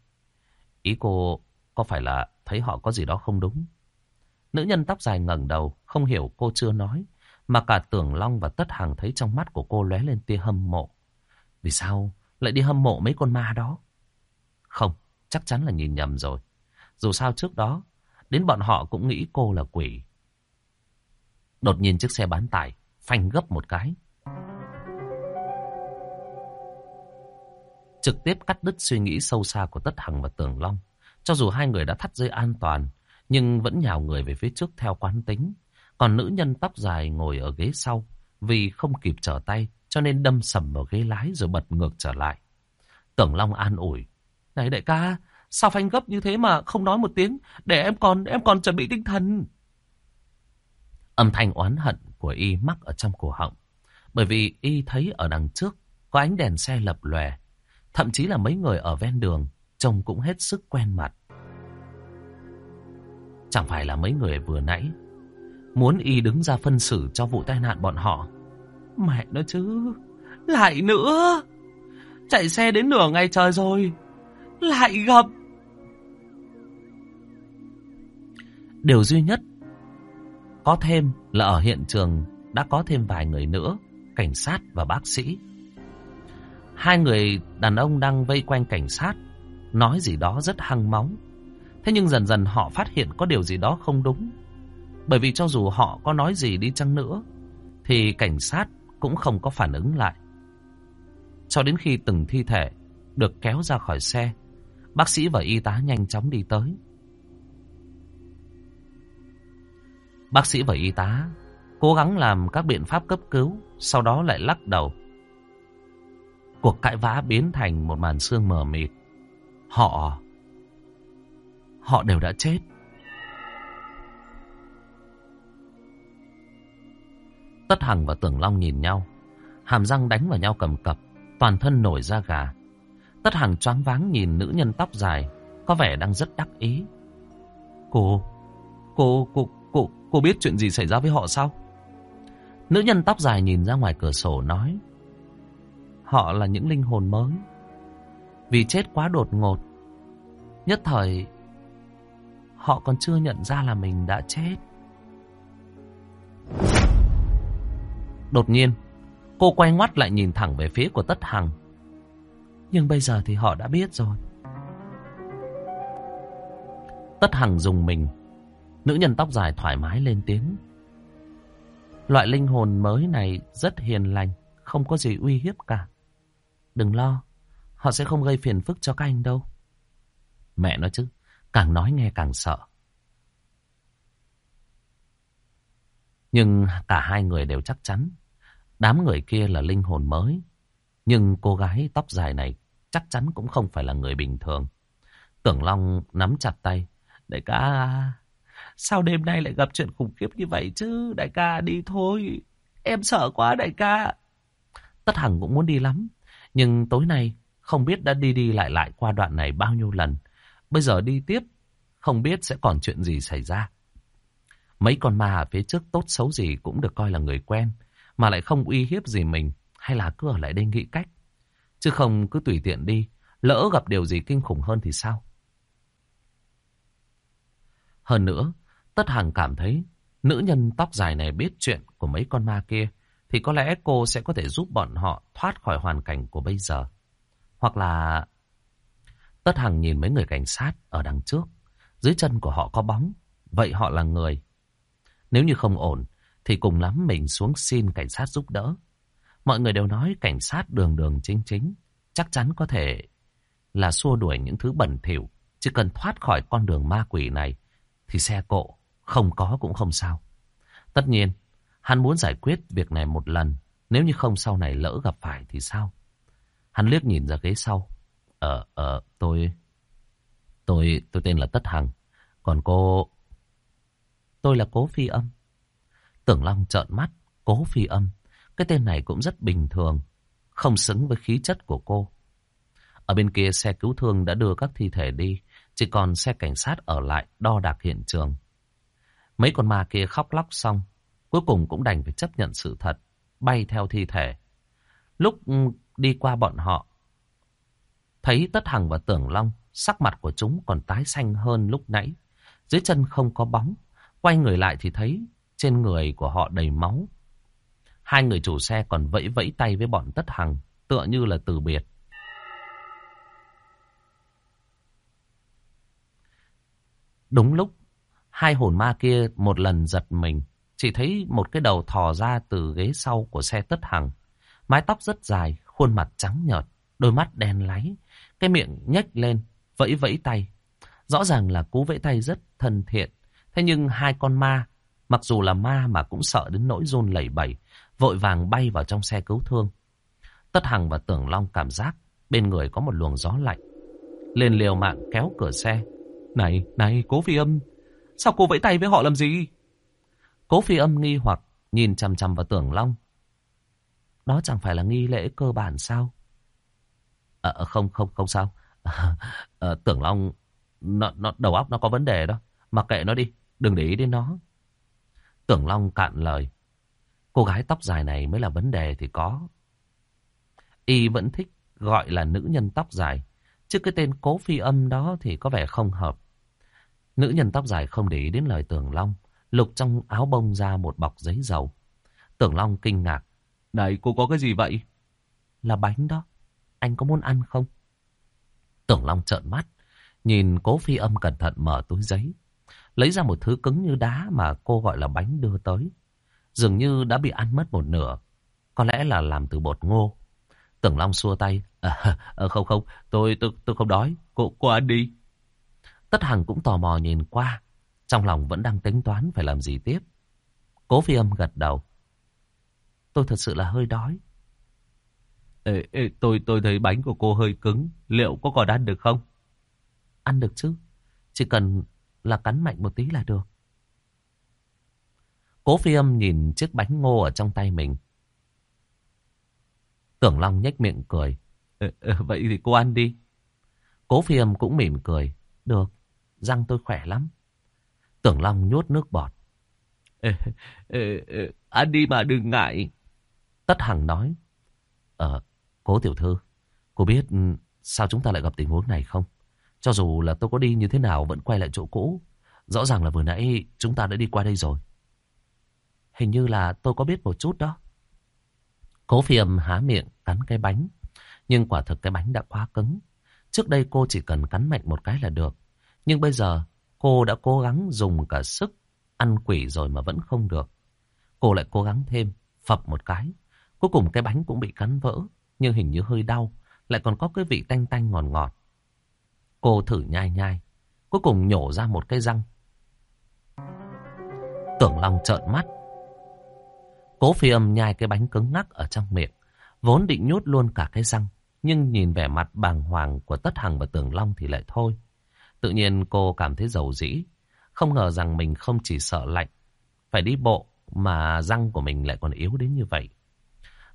ý cô có phải là thấy họ có gì đó không đúng? Nữ nhân tóc dài ngẩng đầu, không hiểu cô chưa nói. Mà cả Tưởng Long và Tất Hằng thấy trong mắt của cô lóe lên tia hâm mộ. Vì sao lại đi hâm mộ mấy con ma đó? Không, chắc chắn là nhìn nhầm rồi. Dù sao trước đó, đến bọn họ cũng nghĩ cô là quỷ. Đột nhiên chiếc xe bán tải phanh gấp một cái. Trực tiếp cắt đứt suy nghĩ sâu xa của Tất Hằng và Tường Long. Cho dù hai người đã thắt dây an toàn, nhưng vẫn nhào người về phía trước theo quán tính. Còn nữ nhân tóc dài ngồi ở ghế sau, vì không kịp trở tay, cho nên đâm sầm vào ghế lái rồi bật ngược trở lại. Tưởng Long an ủi. Này đại ca, sao phanh gấp như thế mà không nói một tiếng, để em còn em còn chuẩn bị tinh thần. Âm thanh oán hận của y mắc ở trong cổ họng. Bởi vì y thấy ở đằng trước có ánh đèn xe lập lòe. Thậm chí là mấy người ở ven đường trông cũng hết sức quen mặt. Chẳng phải là mấy người vừa nãy muốn y đứng ra phân xử cho vụ tai nạn bọn họ. Mẹ nó chứ, lại nữa. Chạy xe đến nửa ngày trời rồi, lại gặp. Điều duy nhất có thêm là ở hiện trường đã có thêm vài người nữa, cảnh sát và bác sĩ. Hai người đàn ông đang vây quanh cảnh sát, nói gì đó rất hăng móng. Thế nhưng dần dần họ phát hiện có điều gì đó không đúng. Bởi vì cho dù họ có nói gì đi chăng nữa, thì cảnh sát cũng không có phản ứng lại. Cho đến khi từng thi thể được kéo ra khỏi xe, bác sĩ và y tá nhanh chóng đi tới. Bác sĩ và y tá cố gắng làm các biện pháp cấp cứu, sau đó lại lắc đầu. Cuộc cãi vã biến thành một màn sương mờ mịt. Họ... Họ đều đã chết. Tất Hằng và Tưởng Long nhìn nhau. Hàm răng đánh vào nhau cầm cập. Toàn thân nổi da gà. Tất Hằng choáng váng nhìn nữ nhân tóc dài. Có vẻ đang rất đắc ý. Cô... Cô... Cô... Cô... Cô biết chuyện gì xảy ra với họ sao? Nữ nhân tóc dài nhìn ra ngoài cửa sổ nói. Họ là những linh hồn mới. Vì chết quá đột ngột. Nhất thời, họ còn chưa nhận ra là mình đã chết. Đột nhiên, cô quay ngoắt lại nhìn thẳng về phía của Tất Hằng. Nhưng bây giờ thì họ đã biết rồi. Tất Hằng dùng mình. Nữ nhân tóc dài thoải mái lên tiếng. Loại linh hồn mới này rất hiền lành, không có gì uy hiếp cả. Đừng lo, họ sẽ không gây phiền phức cho các anh đâu. Mẹ nói chứ, càng nói nghe càng sợ. Nhưng cả hai người đều chắc chắn, đám người kia là linh hồn mới. Nhưng cô gái tóc dài này chắc chắn cũng không phải là người bình thường. Tưởng Long nắm chặt tay, Đại ca, sao đêm nay lại gặp chuyện khủng khiếp như vậy chứ? Đại ca đi thôi, em sợ quá đại ca. Tất Hằng cũng muốn đi lắm, nhưng tối nay không biết đã đi đi lại lại qua đoạn này bao nhiêu lần. Bây giờ đi tiếp, không biết sẽ còn chuyện gì xảy ra. Mấy con ma ở phía trước tốt xấu gì cũng được coi là người quen, mà lại không uy hiếp gì mình, hay là cứ ở lại đây nghĩ cách. Chứ không cứ tùy tiện đi, lỡ gặp điều gì kinh khủng hơn thì sao? Hơn nữa, Tất Hằng cảm thấy nữ nhân tóc dài này biết chuyện của mấy con ma kia, thì có lẽ cô sẽ có thể giúp bọn họ thoát khỏi hoàn cảnh của bây giờ. Hoặc là... Tất Hằng nhìn mấy người cảnh sát ở đằng trước, dưới chân của họ có bóng, vậy họ là người. Nếu như không ổn, thì cùng lắm mình xuống xin cảnh sát giúp đỡ. Mọi người đều nói cảnh sát đường đường chính chính, chắc chắn có thể là xua đuổi những thứ bẩn thỉu. Chỉ cần thoát khỏi con đường ma quỷ này, thì xe cộ không có cũng không sao. Tất nhiên, hắn muốn giải quyết việc này một lần, nếu như không sau này lỡ gặp phải thì sao? Hắn liếc nhìn ra ghế sau. Ờ, ờ, tôi... Tôi, tôi tên là Tất Hằng. Còn cô... Tôi là Cố Phi Âm. Tưởng Long trợn mắt, Cố Phi Âm. Cái tên này cũng rất bình thường, không xứng với khí chất của cô. Ở bên kia xe cứu thương đã đưa các thi thể đi, chỉ còn xe cảnh sát ở lại đo đạc hiện trường. Mấy con ma kia khóc lóc xong, cuối cùng cũng đành phải chấp nhận sự thật, bay theo thi thể. Lúc ừ, đi qua bọn họ, thấy Tất Hằng và Tưởng Long, sắc mặt của chúng còn tái xanh hơn lúc nãy. Dưới chân không có bóng, quay người lại thì thấy trên người của họ đầy máu. Hai người chủ xe còn vẫy vẫy tay với bọn Tất Hằng, tựa như là từ biệt. Đúng lúc, hai hồn ma kia một lần giật mình, chỉ thấy một cái đầu thò ra từ ghế sau của xe Tất Hằng. Mái tóc rất dài, khuôn mặt trắng nhợt, đôi mắt đen láy, cái miệng nhếch lên, vẫy vẫy tay. Rõ ràng là cú vẫy tay rất thân thiện. Thế nhưng hai con ma, mặc dù là ma mà cũng sợ đến nỗi run lẩy bẩy, vội vàng bay vào trong xe cứu thương. Tất Hằng và Tưởng Long cảm giác bên người có một luồng gió lạnh. Lên liều mạng kéo cửa xe. Này, này, cố phi âm, sao cô vẫy tay với họ làm gì? Cố phi âm nghi hoặc nhìn chằm chằm vào Tưởng Long. Đó chẳng phải là nghi lễ cơ bản sao? À, không, không, không sao. À, tưởng Long, nó, nó, đầu óc nó có vấn đề đó. Mặc kệ nó đi, đừng để ý đến nó. Tưởng Long cạn lời. Cô gái tóc dài này mới là vấn đề thì có. Y vẫn thích gọi là nữ nhân tóc dài. Chứ cái tên cố phi âm đó thì có vẻ không hợp. Nữ nhân tóc dài không để ý đến lời Tưởng Long. Lục trong áo bông ra một bọc giấy dầu. Tưởng Long kinh ngạc. Này cô có cái gì vậy? Là bánh đó. Anh có muốn ăn không? Tưởng Long trợn mắt. Nhìn cố phi âm cẩn thận mở túi giấy. Lấy ra một thứ cứng như đá mà cô gọi là bánh đưa tới. Dường như đã bị ăn mất một nửa. Có lẽ là làm từ bột ngô. Tưởng Long xua tay. À, à, không không, tôi, tôi tôi không đói. Cô, cô ăn đi. Tất Hằng cũng tò mò nhìn qua. Trong lòng vẫn đang tính toán phải làm gì tiếp. Cố phi âm gật đầu. Tôi thật sự là hơi đói. Ê, ê, tôi tôi thấy bánh của cô hơi cứng. Liệu có còn ăn được không? Ăn được chứ. Chỉ cần là cắn mạnh một tí là được. Cố phi âm nhìn chiếc bánh ngô ở trong tay mình. Tưởng Long nhếch miệng cười. Ờ, vậy thì cô ăn đi. Cố phi âm cũng mỉm cười. Được, răng tôi khỏe lắm. Tưởng Long nhốt nước bọt. Ê, ê, ăn đi mà đừng ngại. Tất Hằng nói. Ờ, cố tiểu thư, cô biết sao chúng ta lại gặp tình huống này không? Cho dù là tôi có đi như thế nào vẫn quay lại chỗ cũ. Rõ ràng là vừa nãy chúng ta đã đi qua đây rồi. Hình như là tôi có biết một chút đó. Cố phi âm há miệng cắn cái bánh. Nhưng quả thực cái bánh đã quá cứng. Trước đây cô chỉ cần cắn mạnh một cái là được. Nhưng bây giờ cô đã cố gắng dùng cả sức ăn quỷ rồi mà vẫn không được. Cô lại cố gắng thêm, phập một cái. Cuối cùng cái bánh cũng bị cắn vỡ, nhưng hình như hơi đau, lại còn có cái vị tanh tanh ngọt ngọt. Cô thử nhai nhai, cuối cùng nhổ ra một cái răng. Tưởng Long trợn mắt. Cố phi âm nhai cái bánh cứng ngắc ở trong miệng, vốn định nhốt luôn cả cái răng, nhưng nhìn vẻ mặt bàng hoàng của Tất Hằng và Tường Long thì lại thôi. Tự nhiên cô cảm thấy giàu dĩ. Không ngờ rằng mình không chỉ sợ lạnh. Phải đi bộ mà răng của mình lại còn yếu đến như vậy.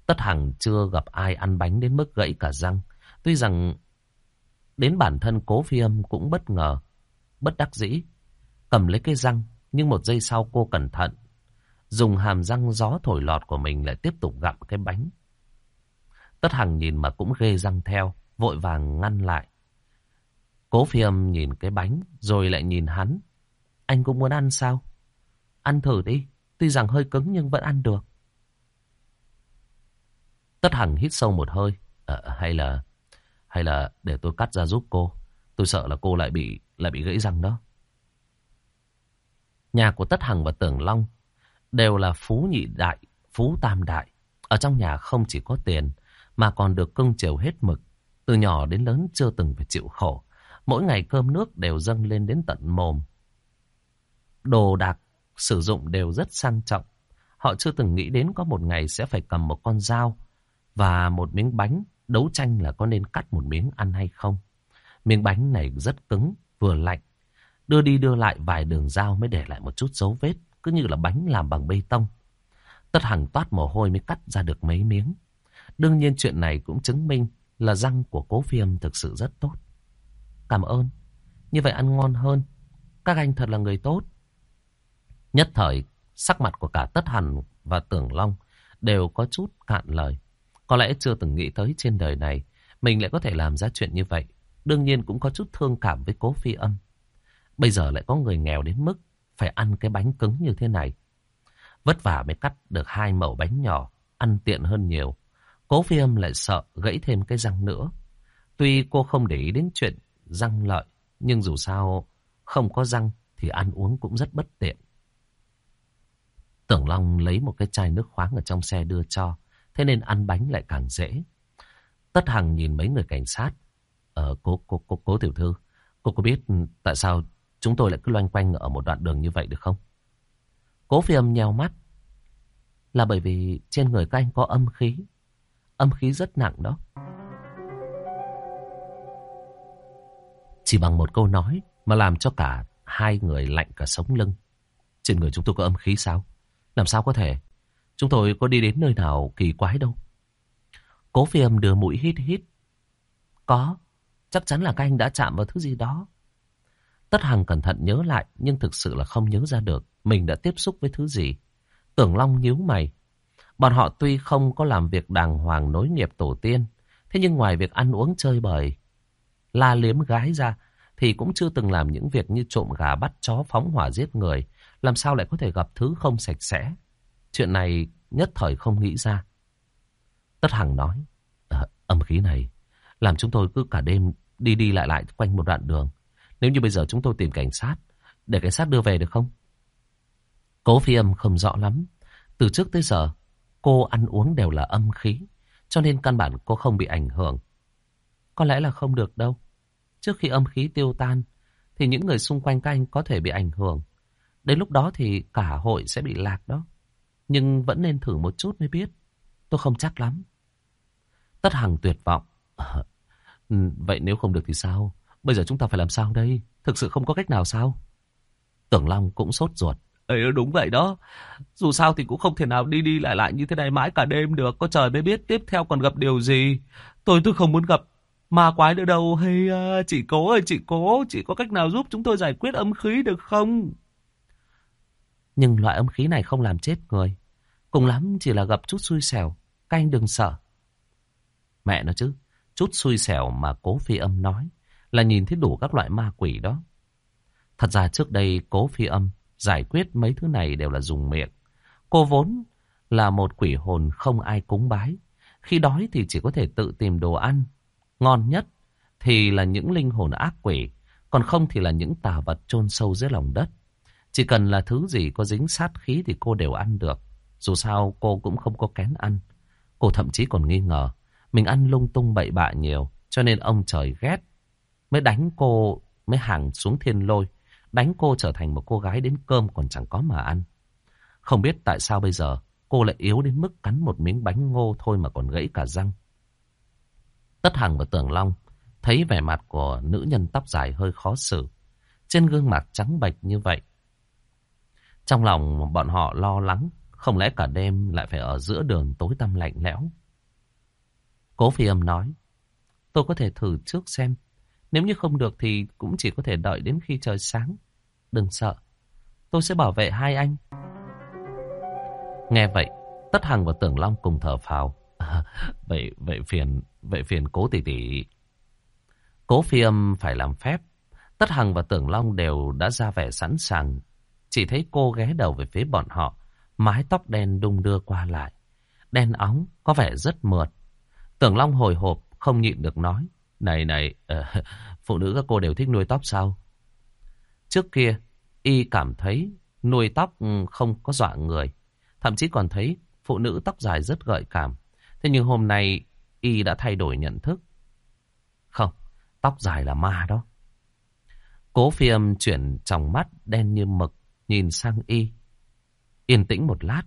Tất Hằng chưa gặp ai ăn bánh đến mức gãy cả răng. Tuy rằng đến bản thân cố phi âm cũng bất ngờ, bất đắc dĩ. Cầm lấy cái răng, nhưng một giây sau cô cẩn thận. Dùng hàm răng gió thổi lọt của mình lại tiếp tục gặm cái bánh. Tất Hằng nhìn mà cũng ghê răng theo, vội vàng ngăn lại. Cố phi âm nhìn cái bánh, rồi lại nhìn hắn. Anh cũng muốn ăn sao? Ăn thử đi, tuy rằng hơi cứng nhưng vẫn ăn được. Tất Hằng hít sâu một hơi. À, hay là hay là để tôi cắt ra giúp cô. Tôi sợ là cô lại bị lại bị gãy răng đó. Nhà của Tất Hằng và Tưởng Long đều là phú nhị đại, phú tam đại. Ở trong nhà không chỉ có tiền mà còn được cưng chiều hết mực. Từ nhỏ đến lớn chưa từng phải chịu khổ. Mỗi ngày cơm nước đều dâng lên đến tận mồm. Đồ đạc sử dụng đều rất sang trọng. Họ chưa từng nghĩ đến có một ngày sẽ phải cầm một con dao và một miếng bánh đấu tranh là có nên cắt một miếng ăn hay không. Miếng bánh này rất cứng, vừa lạnh. Đưa đi đưa lại vài đường dao mới để lại một chút dấu vết, cứ như là bánh làm bằng bê tông. Tất Hằng toát mồ hôi mới cắt ra được mấy miếng. Đương nhiên chuyện này cũng chứng minh là răng của cố phiêm thực sự rất tốt. Cảm ơn. Như vậy ăn ngon hơn. Các anh thật là người tốt. Nhất thời, sắc mặt của cả Tất Hằng và Tưởng Long đều có chút cạn lời. Có lẽ chưa từng nghĩ tới trên đời này mình lại có thể làm ra chuyện như vậy. Đương nhiên cũng có chút thương cảm với cố phi âm. Bây giờ lại có người nghèo đến mức phải ăn cái bánh cứng như thế này. Vất vả mới cắt được hai mẩu bánh nhỏ, ăn tiện hơn nhiều. Cố phi âm lại sợ gãy thêm cái răng nữa. Tuy cô không để ý đến chuyện răng lợi, nhưng dù sao không có răng thì ăn uống cũng rất bất tiện. Tưởng Long lấy một cái chai nước khoáng ở trong xe đưa cho. Thế nên ăn bánh lại càng dễ. Tất Hằng nhìn mấy người cảnh sát. Ờ, cô, cố, cố, cố tiểu thư, cô có biết tại sao chúng tôi lại cứ loanh quanh ở một đoạn đường như vậy được không? Cố phi âm nheo mắt. Là bởi vì trên người các anh có âm khí. Âm khí rất nặng đó. Chỉ bằng một câu nói mà làm cho cả hai người lạnh cả sống lưng. Trên người chúng tôi có âm khí sao? Làm sao có thể? Chúng tôi có đi đến nơi nào kỳ quái đâu. Cố phi âm đưa mũi hít hít. Có, chắc chắn là các anh đã chạm vào thứ gì đó. Tất Hằng cẩn thận nhớ lại nhưng thực sự là không nhớ ra được mình đã tiếp xúc với thứ gì. Tưởng Long nhíu mày. Bọn họ tuy không có làm việc đàng hoàng nối nghiệp tổ tiên, thế nhưng ngoài việc ăn uống chơi bời, la liếm gái ra, thì cũng chưa từng làm những việc như trộm gà bắt chó phóng hỏa giết người, làm sao lại có thể gặp thứ không sạch sẽ. Chuyện này nhất thời không nghĩ ra. Tất Hằng nói, à, âm khí này làm chúng tôi cứ cả đêm đi đi lại lại quanh một đoạn đường. Nếu như bây giờ chúng tôi tìm cảnh sát, để cảnh sát đưa về được không? Cố phi âm không rõ lắm. Từ trước tới giờ, cô ăn uống đều là âm khí, cho nên căn bản cô không bị ảnh hưởng. Có lẽ là không được đâu. Trước khi âm khí tiêu tan, thì những người xung quanh các anh có thể bị ảnh hưởng. Đến lúc đó thì cả hội sẽ bị lạc đó. Nhưng vẫn nên thử một chút mới biết. Tôi không chắc lắm. Tất Hằng tuyệt vọng. À, vậy nếu không được thì sao? Bây giờ chúng ta phải làm sao đây? Thực sự không có cách nào sao? Tưởng Long cũng sốt ruột. Ê, đúng vậy đó. Dù sao thì cũng không thể nào đi đi lại lại như thế này mãi cả đêm được. Có trời mới biết tiếp theo còn gặp điều gì. Tôi tôi không muốn gặp ma quái nữa đâu. Hay à, chị cố ơi chị cố. Chị có cách nào giúp chúng tôi giải quyết âm khí được không? Nhưng loại âm khí này không làm chết người. Cùng lắm chỉ là gặp chút xui xẻo. Các anh đừng sợ. Mẹ nó chứ. Chút xui xẻo mà cố phi âm nói là nhìn thấy đủ các loại ma quỷ đó. Thật ra trước đây cố phi âm giải quyết mấy thứ này đều là dùng miệng. Cô vốn là một quỷ hồn không ai cúng bái. Khi đói thì chỉ có thể tự tìm đồ ăn. Ngon nhất thì là những linh hồn ác quỷ, còn không thì là những tà vật chôn sâu dưới lòng đất. Chỉ cần là thứ gì có dính sát khí thì cô đều ăn được. Dù sao cô cũng không có kén ăn. Cô thậm chí còn nghi ngờ. Mình ăn lung tung bậy bạ nhiều. Cho nên ông trời ghét. Mới đánh cô, mới hàng xuống thiên lôi. Đánh cô trở thành một cô gái đến cơm còn chẳng có mà ăn. Không biết tại sao bây giờ cô lại yếu đến mức cắn một miếng bánh ngô thôi mà còn gãy cả răng. Tất Hằng và Tưởng Long thấy vẻ mặt của nữ nhân tóc dài hơi khó xử. Trên gương mặt trắng bệch như vậy. Trong lòng bọn họ lo lắng. Không lẽ cả đêm lại phải ở giữa đường tối tăm lạnh lẽo. Cố phi âm nói. Tôi có thể thử trước xem. Nếu như không được thì cũng chỉ có thể đợi đến khi trời sáng. Đừng sợ. Tôi sẽ bảo vệ hai anh. Nghe vậy, Tất Hằng và Tưởng Long cùng thở phào. À, vậy vậy phiền vậy phiền cố tỷ tỷ. Cố phi âm phải làm phép. Tất Hằng và Tưởng Long đều đã ra vẻ sẵn sàng. Chỉ thấy cô ghé đầu về phía bọn họ. Mái tóc đen đung đưa qua lại. Đen óng, có vẻ rất mượt. Tưởng Long hồi hộp, không nhịn được nói. Này này, uh, phụ nữ các cô đều thích nuôi tóc sao? Trước kia, y cảm thấy nuôi tóc ừ, không có dọa người. Thậm chí còn thấy phụ nữ tóc dài rất gợi cảm. Thế nhưng hôm nay y đã thay đổi nhận thức. Không, tóc dài là ma đó. Cố phi âm chuyển trong mắt đen như mực, nhìn sang y. Yên tĩnh một lát.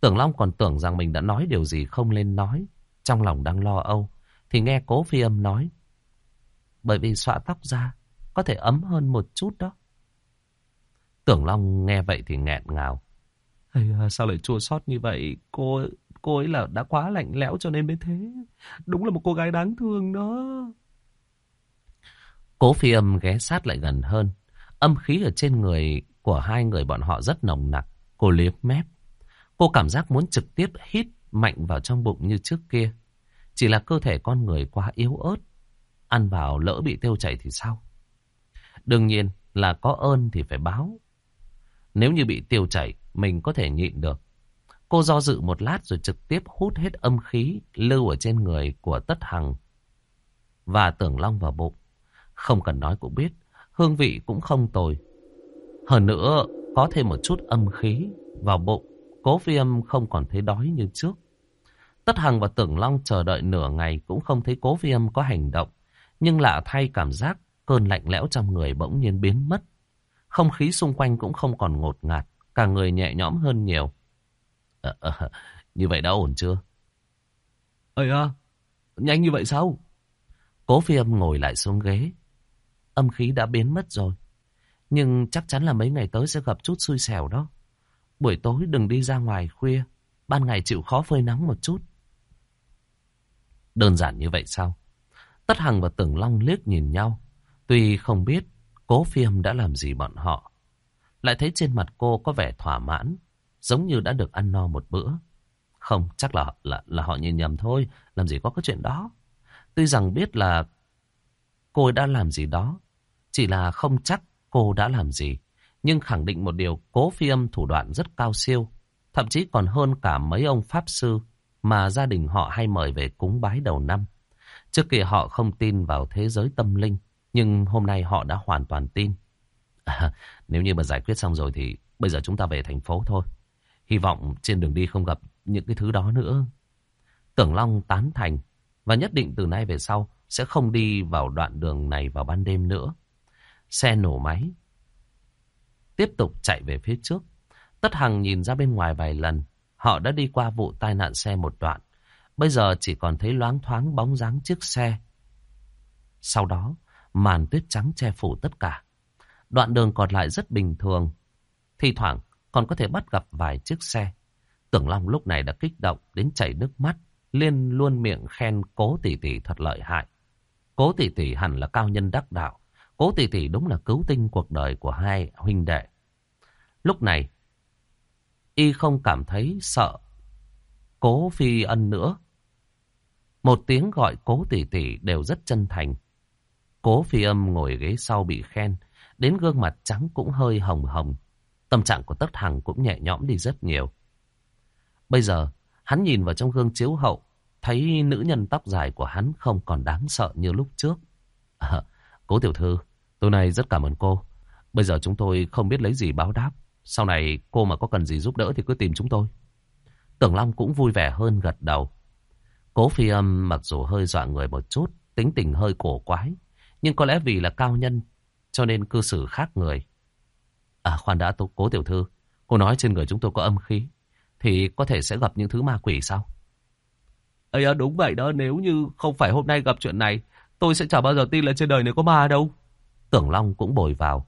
Tưởng Long còn tưởng rằng mình đã nói điều gì không nên nói. Trong lòng đang lo âu. Thì nghe cố phi âm nói. Bởi vì xõa tóc ra, có thể ấm hơn một chút đó. Tưởng Long nghe vậy thì nghẹn ngào. À, sao lại chua xót như vậy? Cô cô ấy là đã quá lạnh lẽo cho nên mới thế. Đúng là một cô gái đáng thương đó. Cố phi âm ghé sát lại gần hơn. Âm khí ở trên người của hai người bọn họ rất nồng nặc. Cô liếm mép. Cô cảm giác muốn trực tiếp hít mạnh vào trong bụng như trước kia. Chỉ là cơ thể con người quá yếu ớt. Ăn vào lỡ bị tiêu chảy thì sao? Đương nhiên là có ơn thì phải báo. Nếu như bị tiêu chảy, mình có thể nhịn được. Cô do dự một lát rồi trực tiếp hút hết âm khí lưu ở trên người của Tất Hằng và Tưởng Long vào bụng. Không cần nói cũng biết, hương vị cũng không tồi. Hơn nữa, có thêm một chút âm khí vào bụng, cố phi âm không còn thấy đói như trước. Tất Hằng và Tưởng Long chờ đợi nửa ngày cũng không thấy cố phi âm có hành động. Nhưng lạ thay cảm giác cơn lạnh lẽo trong người bỗng nhiên biến mất. Không khí xung quanh cũng không còn ngột ngạt, cả người nhẹ nhõm hơn nhiều. À, à, như vậy đã ổn chưa? Ây à, nhanh như vậy sao? Cố phi âm ngồi lại xuống ghế. Âm khí đã biến mất rồi. Nhưng chắc chắn là mấy ngày tới sẽ gặp chút xui xẻo đó. Buổi tối đừng đi ra ngoài khuya. Ban ngày chịu khó phơi nắng một chút. Đơn giản như vậy sao? Tất Hằng và Tưởng Long liếc nhìn nhau. Tuy không biết cố phiêm đã làm gì bọn họ. Lại thấy trên mặt cô có vẻ thỏa mãn. Giống như đã được ăn no một bữa. Không, chắc là, là, là họ nhìn nhầm thôi. Làm gì có cái chuyện đó. Tuy rằng biết là cô đã làm gì đó. Chỉ là không chắc cô đã làm gì. Nhưng khẳng định một điều cố phi âm thủ đoạn rất cao siêu. Thậm chí còn hơn cả mấy ông Pháp Sư mà gia đình họ hay mời về cúng bái đầu năm. Trước kia họ không tin vào thế giới tâm linh. Nhưng hôm nay họ đã hoàn toàn tin. À, nếu như mà giải quyết xong rồi thì bây giờ chúng ta về thành phố thôi. Hy vọng trên đường đi không gặp những cái thứ đó nữa. Tưởng Long tán thành và nhất định từ nay về sau sẽ không đi vào đoạn đường này vào ban đêm nữa. Xe nổ máy. Tiếp tục chạy về phía trước. Tất Hằng nhìn ra bên ngoài vài lần. Họ đã đi qua vụ tai nạn xe một đoạn. Bây giờ chỉ còn thấy loáng thoáng bóng dáng chiếc xe. Sau đó, màn tuyết trắng che phủ tất cả. Đoạn đường còn lại rất bình thường. Thì thoảng còn có thể bắt gặp vài chiếc xe. Tưởng Long lúc này đã kích động đến chảy nước mắt. Liên luôn miệng khen cố tỷ tỷ thật lợi hại. Cố tỷ tỷ hẳn là cao nhân đắc đạo. Cố tỷ tỷ đúng là cứu tinh cuộc đời của hai huynh đệ. Lúc này, y không cảm thấy sợ cố phi ân nữa. Một tiếng gọi cố tỷ tỷ đều rất chân thành. Cố phi âm ngồi ghế sau bị khen, đến gương mặt trắng cũng hơi hồng hồng. Tâm trạng của Tất Hằng cũng nhẹ nhõm đi rất nhiều. Bây giờ, hắn nhìn vào trong gương chiếu hậu, thấy nữ nhân tóc dài của hắn không còn đáng sợ như lúc trước. À, cố tiểu thư, tối nay rất cảm ơn cô. Bây giờ chúng tôi không biết lấy gì báo đáp. Sau này cô mà có cần gì giúp đỡ thì cứ tìm chúng tôi. Tưởng Long cũng vui vẻ hơn gật đầu. Cố phi âm mặc dù hơi dọa người một chút, tính tình hơi cổ quái. Nhưng có lẽ vì là cao nhân, cho nên cư xử khác người. À khoan đã tôi cố tiểu thư, cô nói trên người chúng tôi có âm khí, thì có thể sẽ gặp những thứ ma quỷ sao? Ây à, đúng vậy đó, nếu như không phải hôm nay gặp chuyện này, tôi sẽ chẳng bao giờ tin là trên đời này có ma đâu. Tưởng Long cũng bồi vào.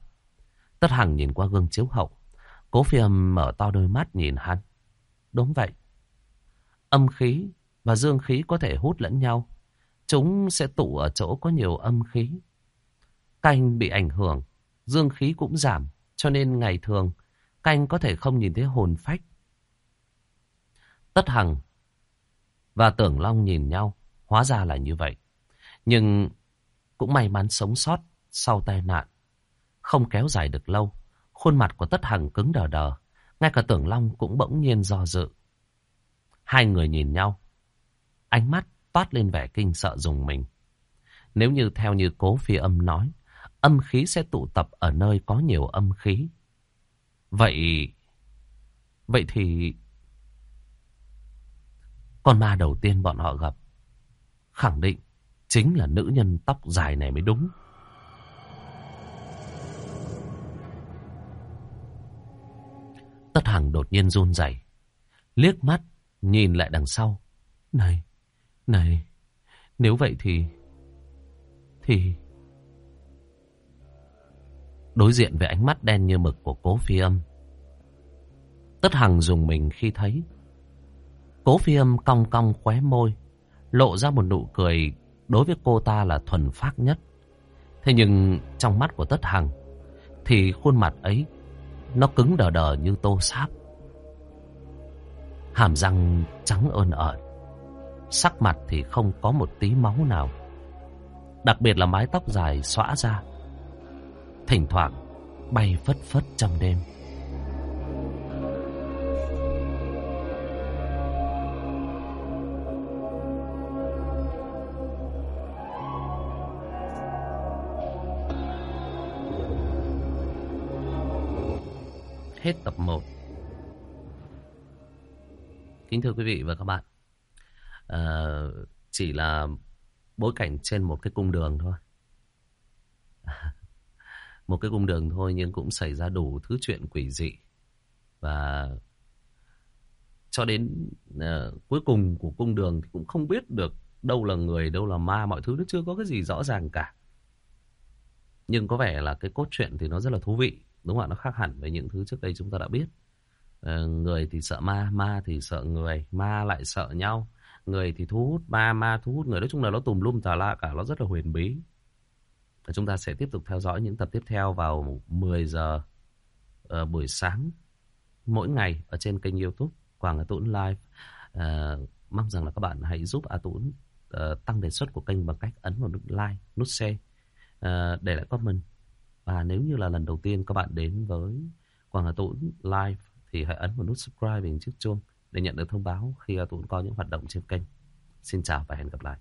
Tất Hằng nhìn qua gương chiếu hậu. Cố phi âm mở to đôi mắt nhìn hắn. Đúng vậy. Âm khí và dương khí có thể hút lẫn nhau. Chúng sẽ tụ ở chỗ có nhiều âm khí. Canh bị ảnh hưởng, dương khí cũng giảm. Cho nên ngày thường, canh có thể không nhìn thấy hồn phách. Tất Hằng và Tưởng Long nhìn nhau. Hóa ra là như vậy. Nhưng cũng may mắn sống sót sau tai nạn. Không kéo dài được lâu. Khuôn mặt của Tất Hằng cứng đờ đờ. Ngay cả Tưởng Long cũng bỗng nhiên do dự. Hai người nhìn nhau. Ánh mắt toát lên vẻ kinh sợ dùng mình. Nếu như theo như cố phi âm nói, âm khí sẽ tụ tập ở nơi có nhiều âm khí. Vậy... Vậy thì... Con ma đầu tiên bọn họ gặp khẳng định chính là nữ nhân tóc dài này mới đúng. Tất Hằng đột nhiên run rẩy, liếc mắt nhìn lại đằng sau. Này, này, nếu vậy thì... Thì... Đối diện với ánh mắt đen như mực của cố phi âm. Tất Hằng dùng mình khi thấy. Cố phi âm cong cong khóe môi, lộ ra một nụ cười đối với cô ta là thuần phác nhất. Thế nhưng trong mắt của Tất Hằng thì khuôn mặt ấy nó cứng đờ đờ như tô sáp. Hàm răng trắng ơn ợn. Sắc mặt thì không có một tí máu nào. Đặc biệt là mái tóc dài xõa ra. Thỉnh thoảng, bay phất phất trong đêm. Hết tập 1 Kính thưa quý vị và các bạn à, Chỉ là bối cảnh trên một cái cung đường thôi Một cái cung đường thôi nhưng cũng xảy ra đủ thứ chuyện quỷ dị Và cho đến à, cuối cùng của cung đường thì cũng không biết được đâu là người, đâu là ma, mọi thứ nó chưa có cái gì rõ ràng cả. Nhưng có vẻ là cái cốt truyện thì nó rất là thú vị. Đúng không ạ? Nó khác hẳn với những thứ trước đây chúng ta đã biết. Ờ, người thì sợ ma, ma thì sợ người, ma lại sợ nhau. Người thì thu hút ma, ma thu hút người. Nói chung là nó tùm lum tà la cả, nó rất là huyền bí. Và chúng ta sẽ tiếp tục theo dõi những tập tiếp theo vào 10 giờ uh, buổi sáng mỗi ngày ở trên kênh youtube Quảng A Tũng Live. Uh, mong rằng là các bạn hãy giúp A Tũng uh, tăng đề xuất của kênh bằng cách ấn vào nút like, nút share, uh, để lại comment và nếu như là lần đầu tiên các bạn đến với Quảng Hà Tũng Live thì hãy ấn vào nút subscribe bên chiếc chuông để nhận được thông báo khi Hà Tũng có những hoạt động trên kênh. Xin chào và hẹn gặp lại.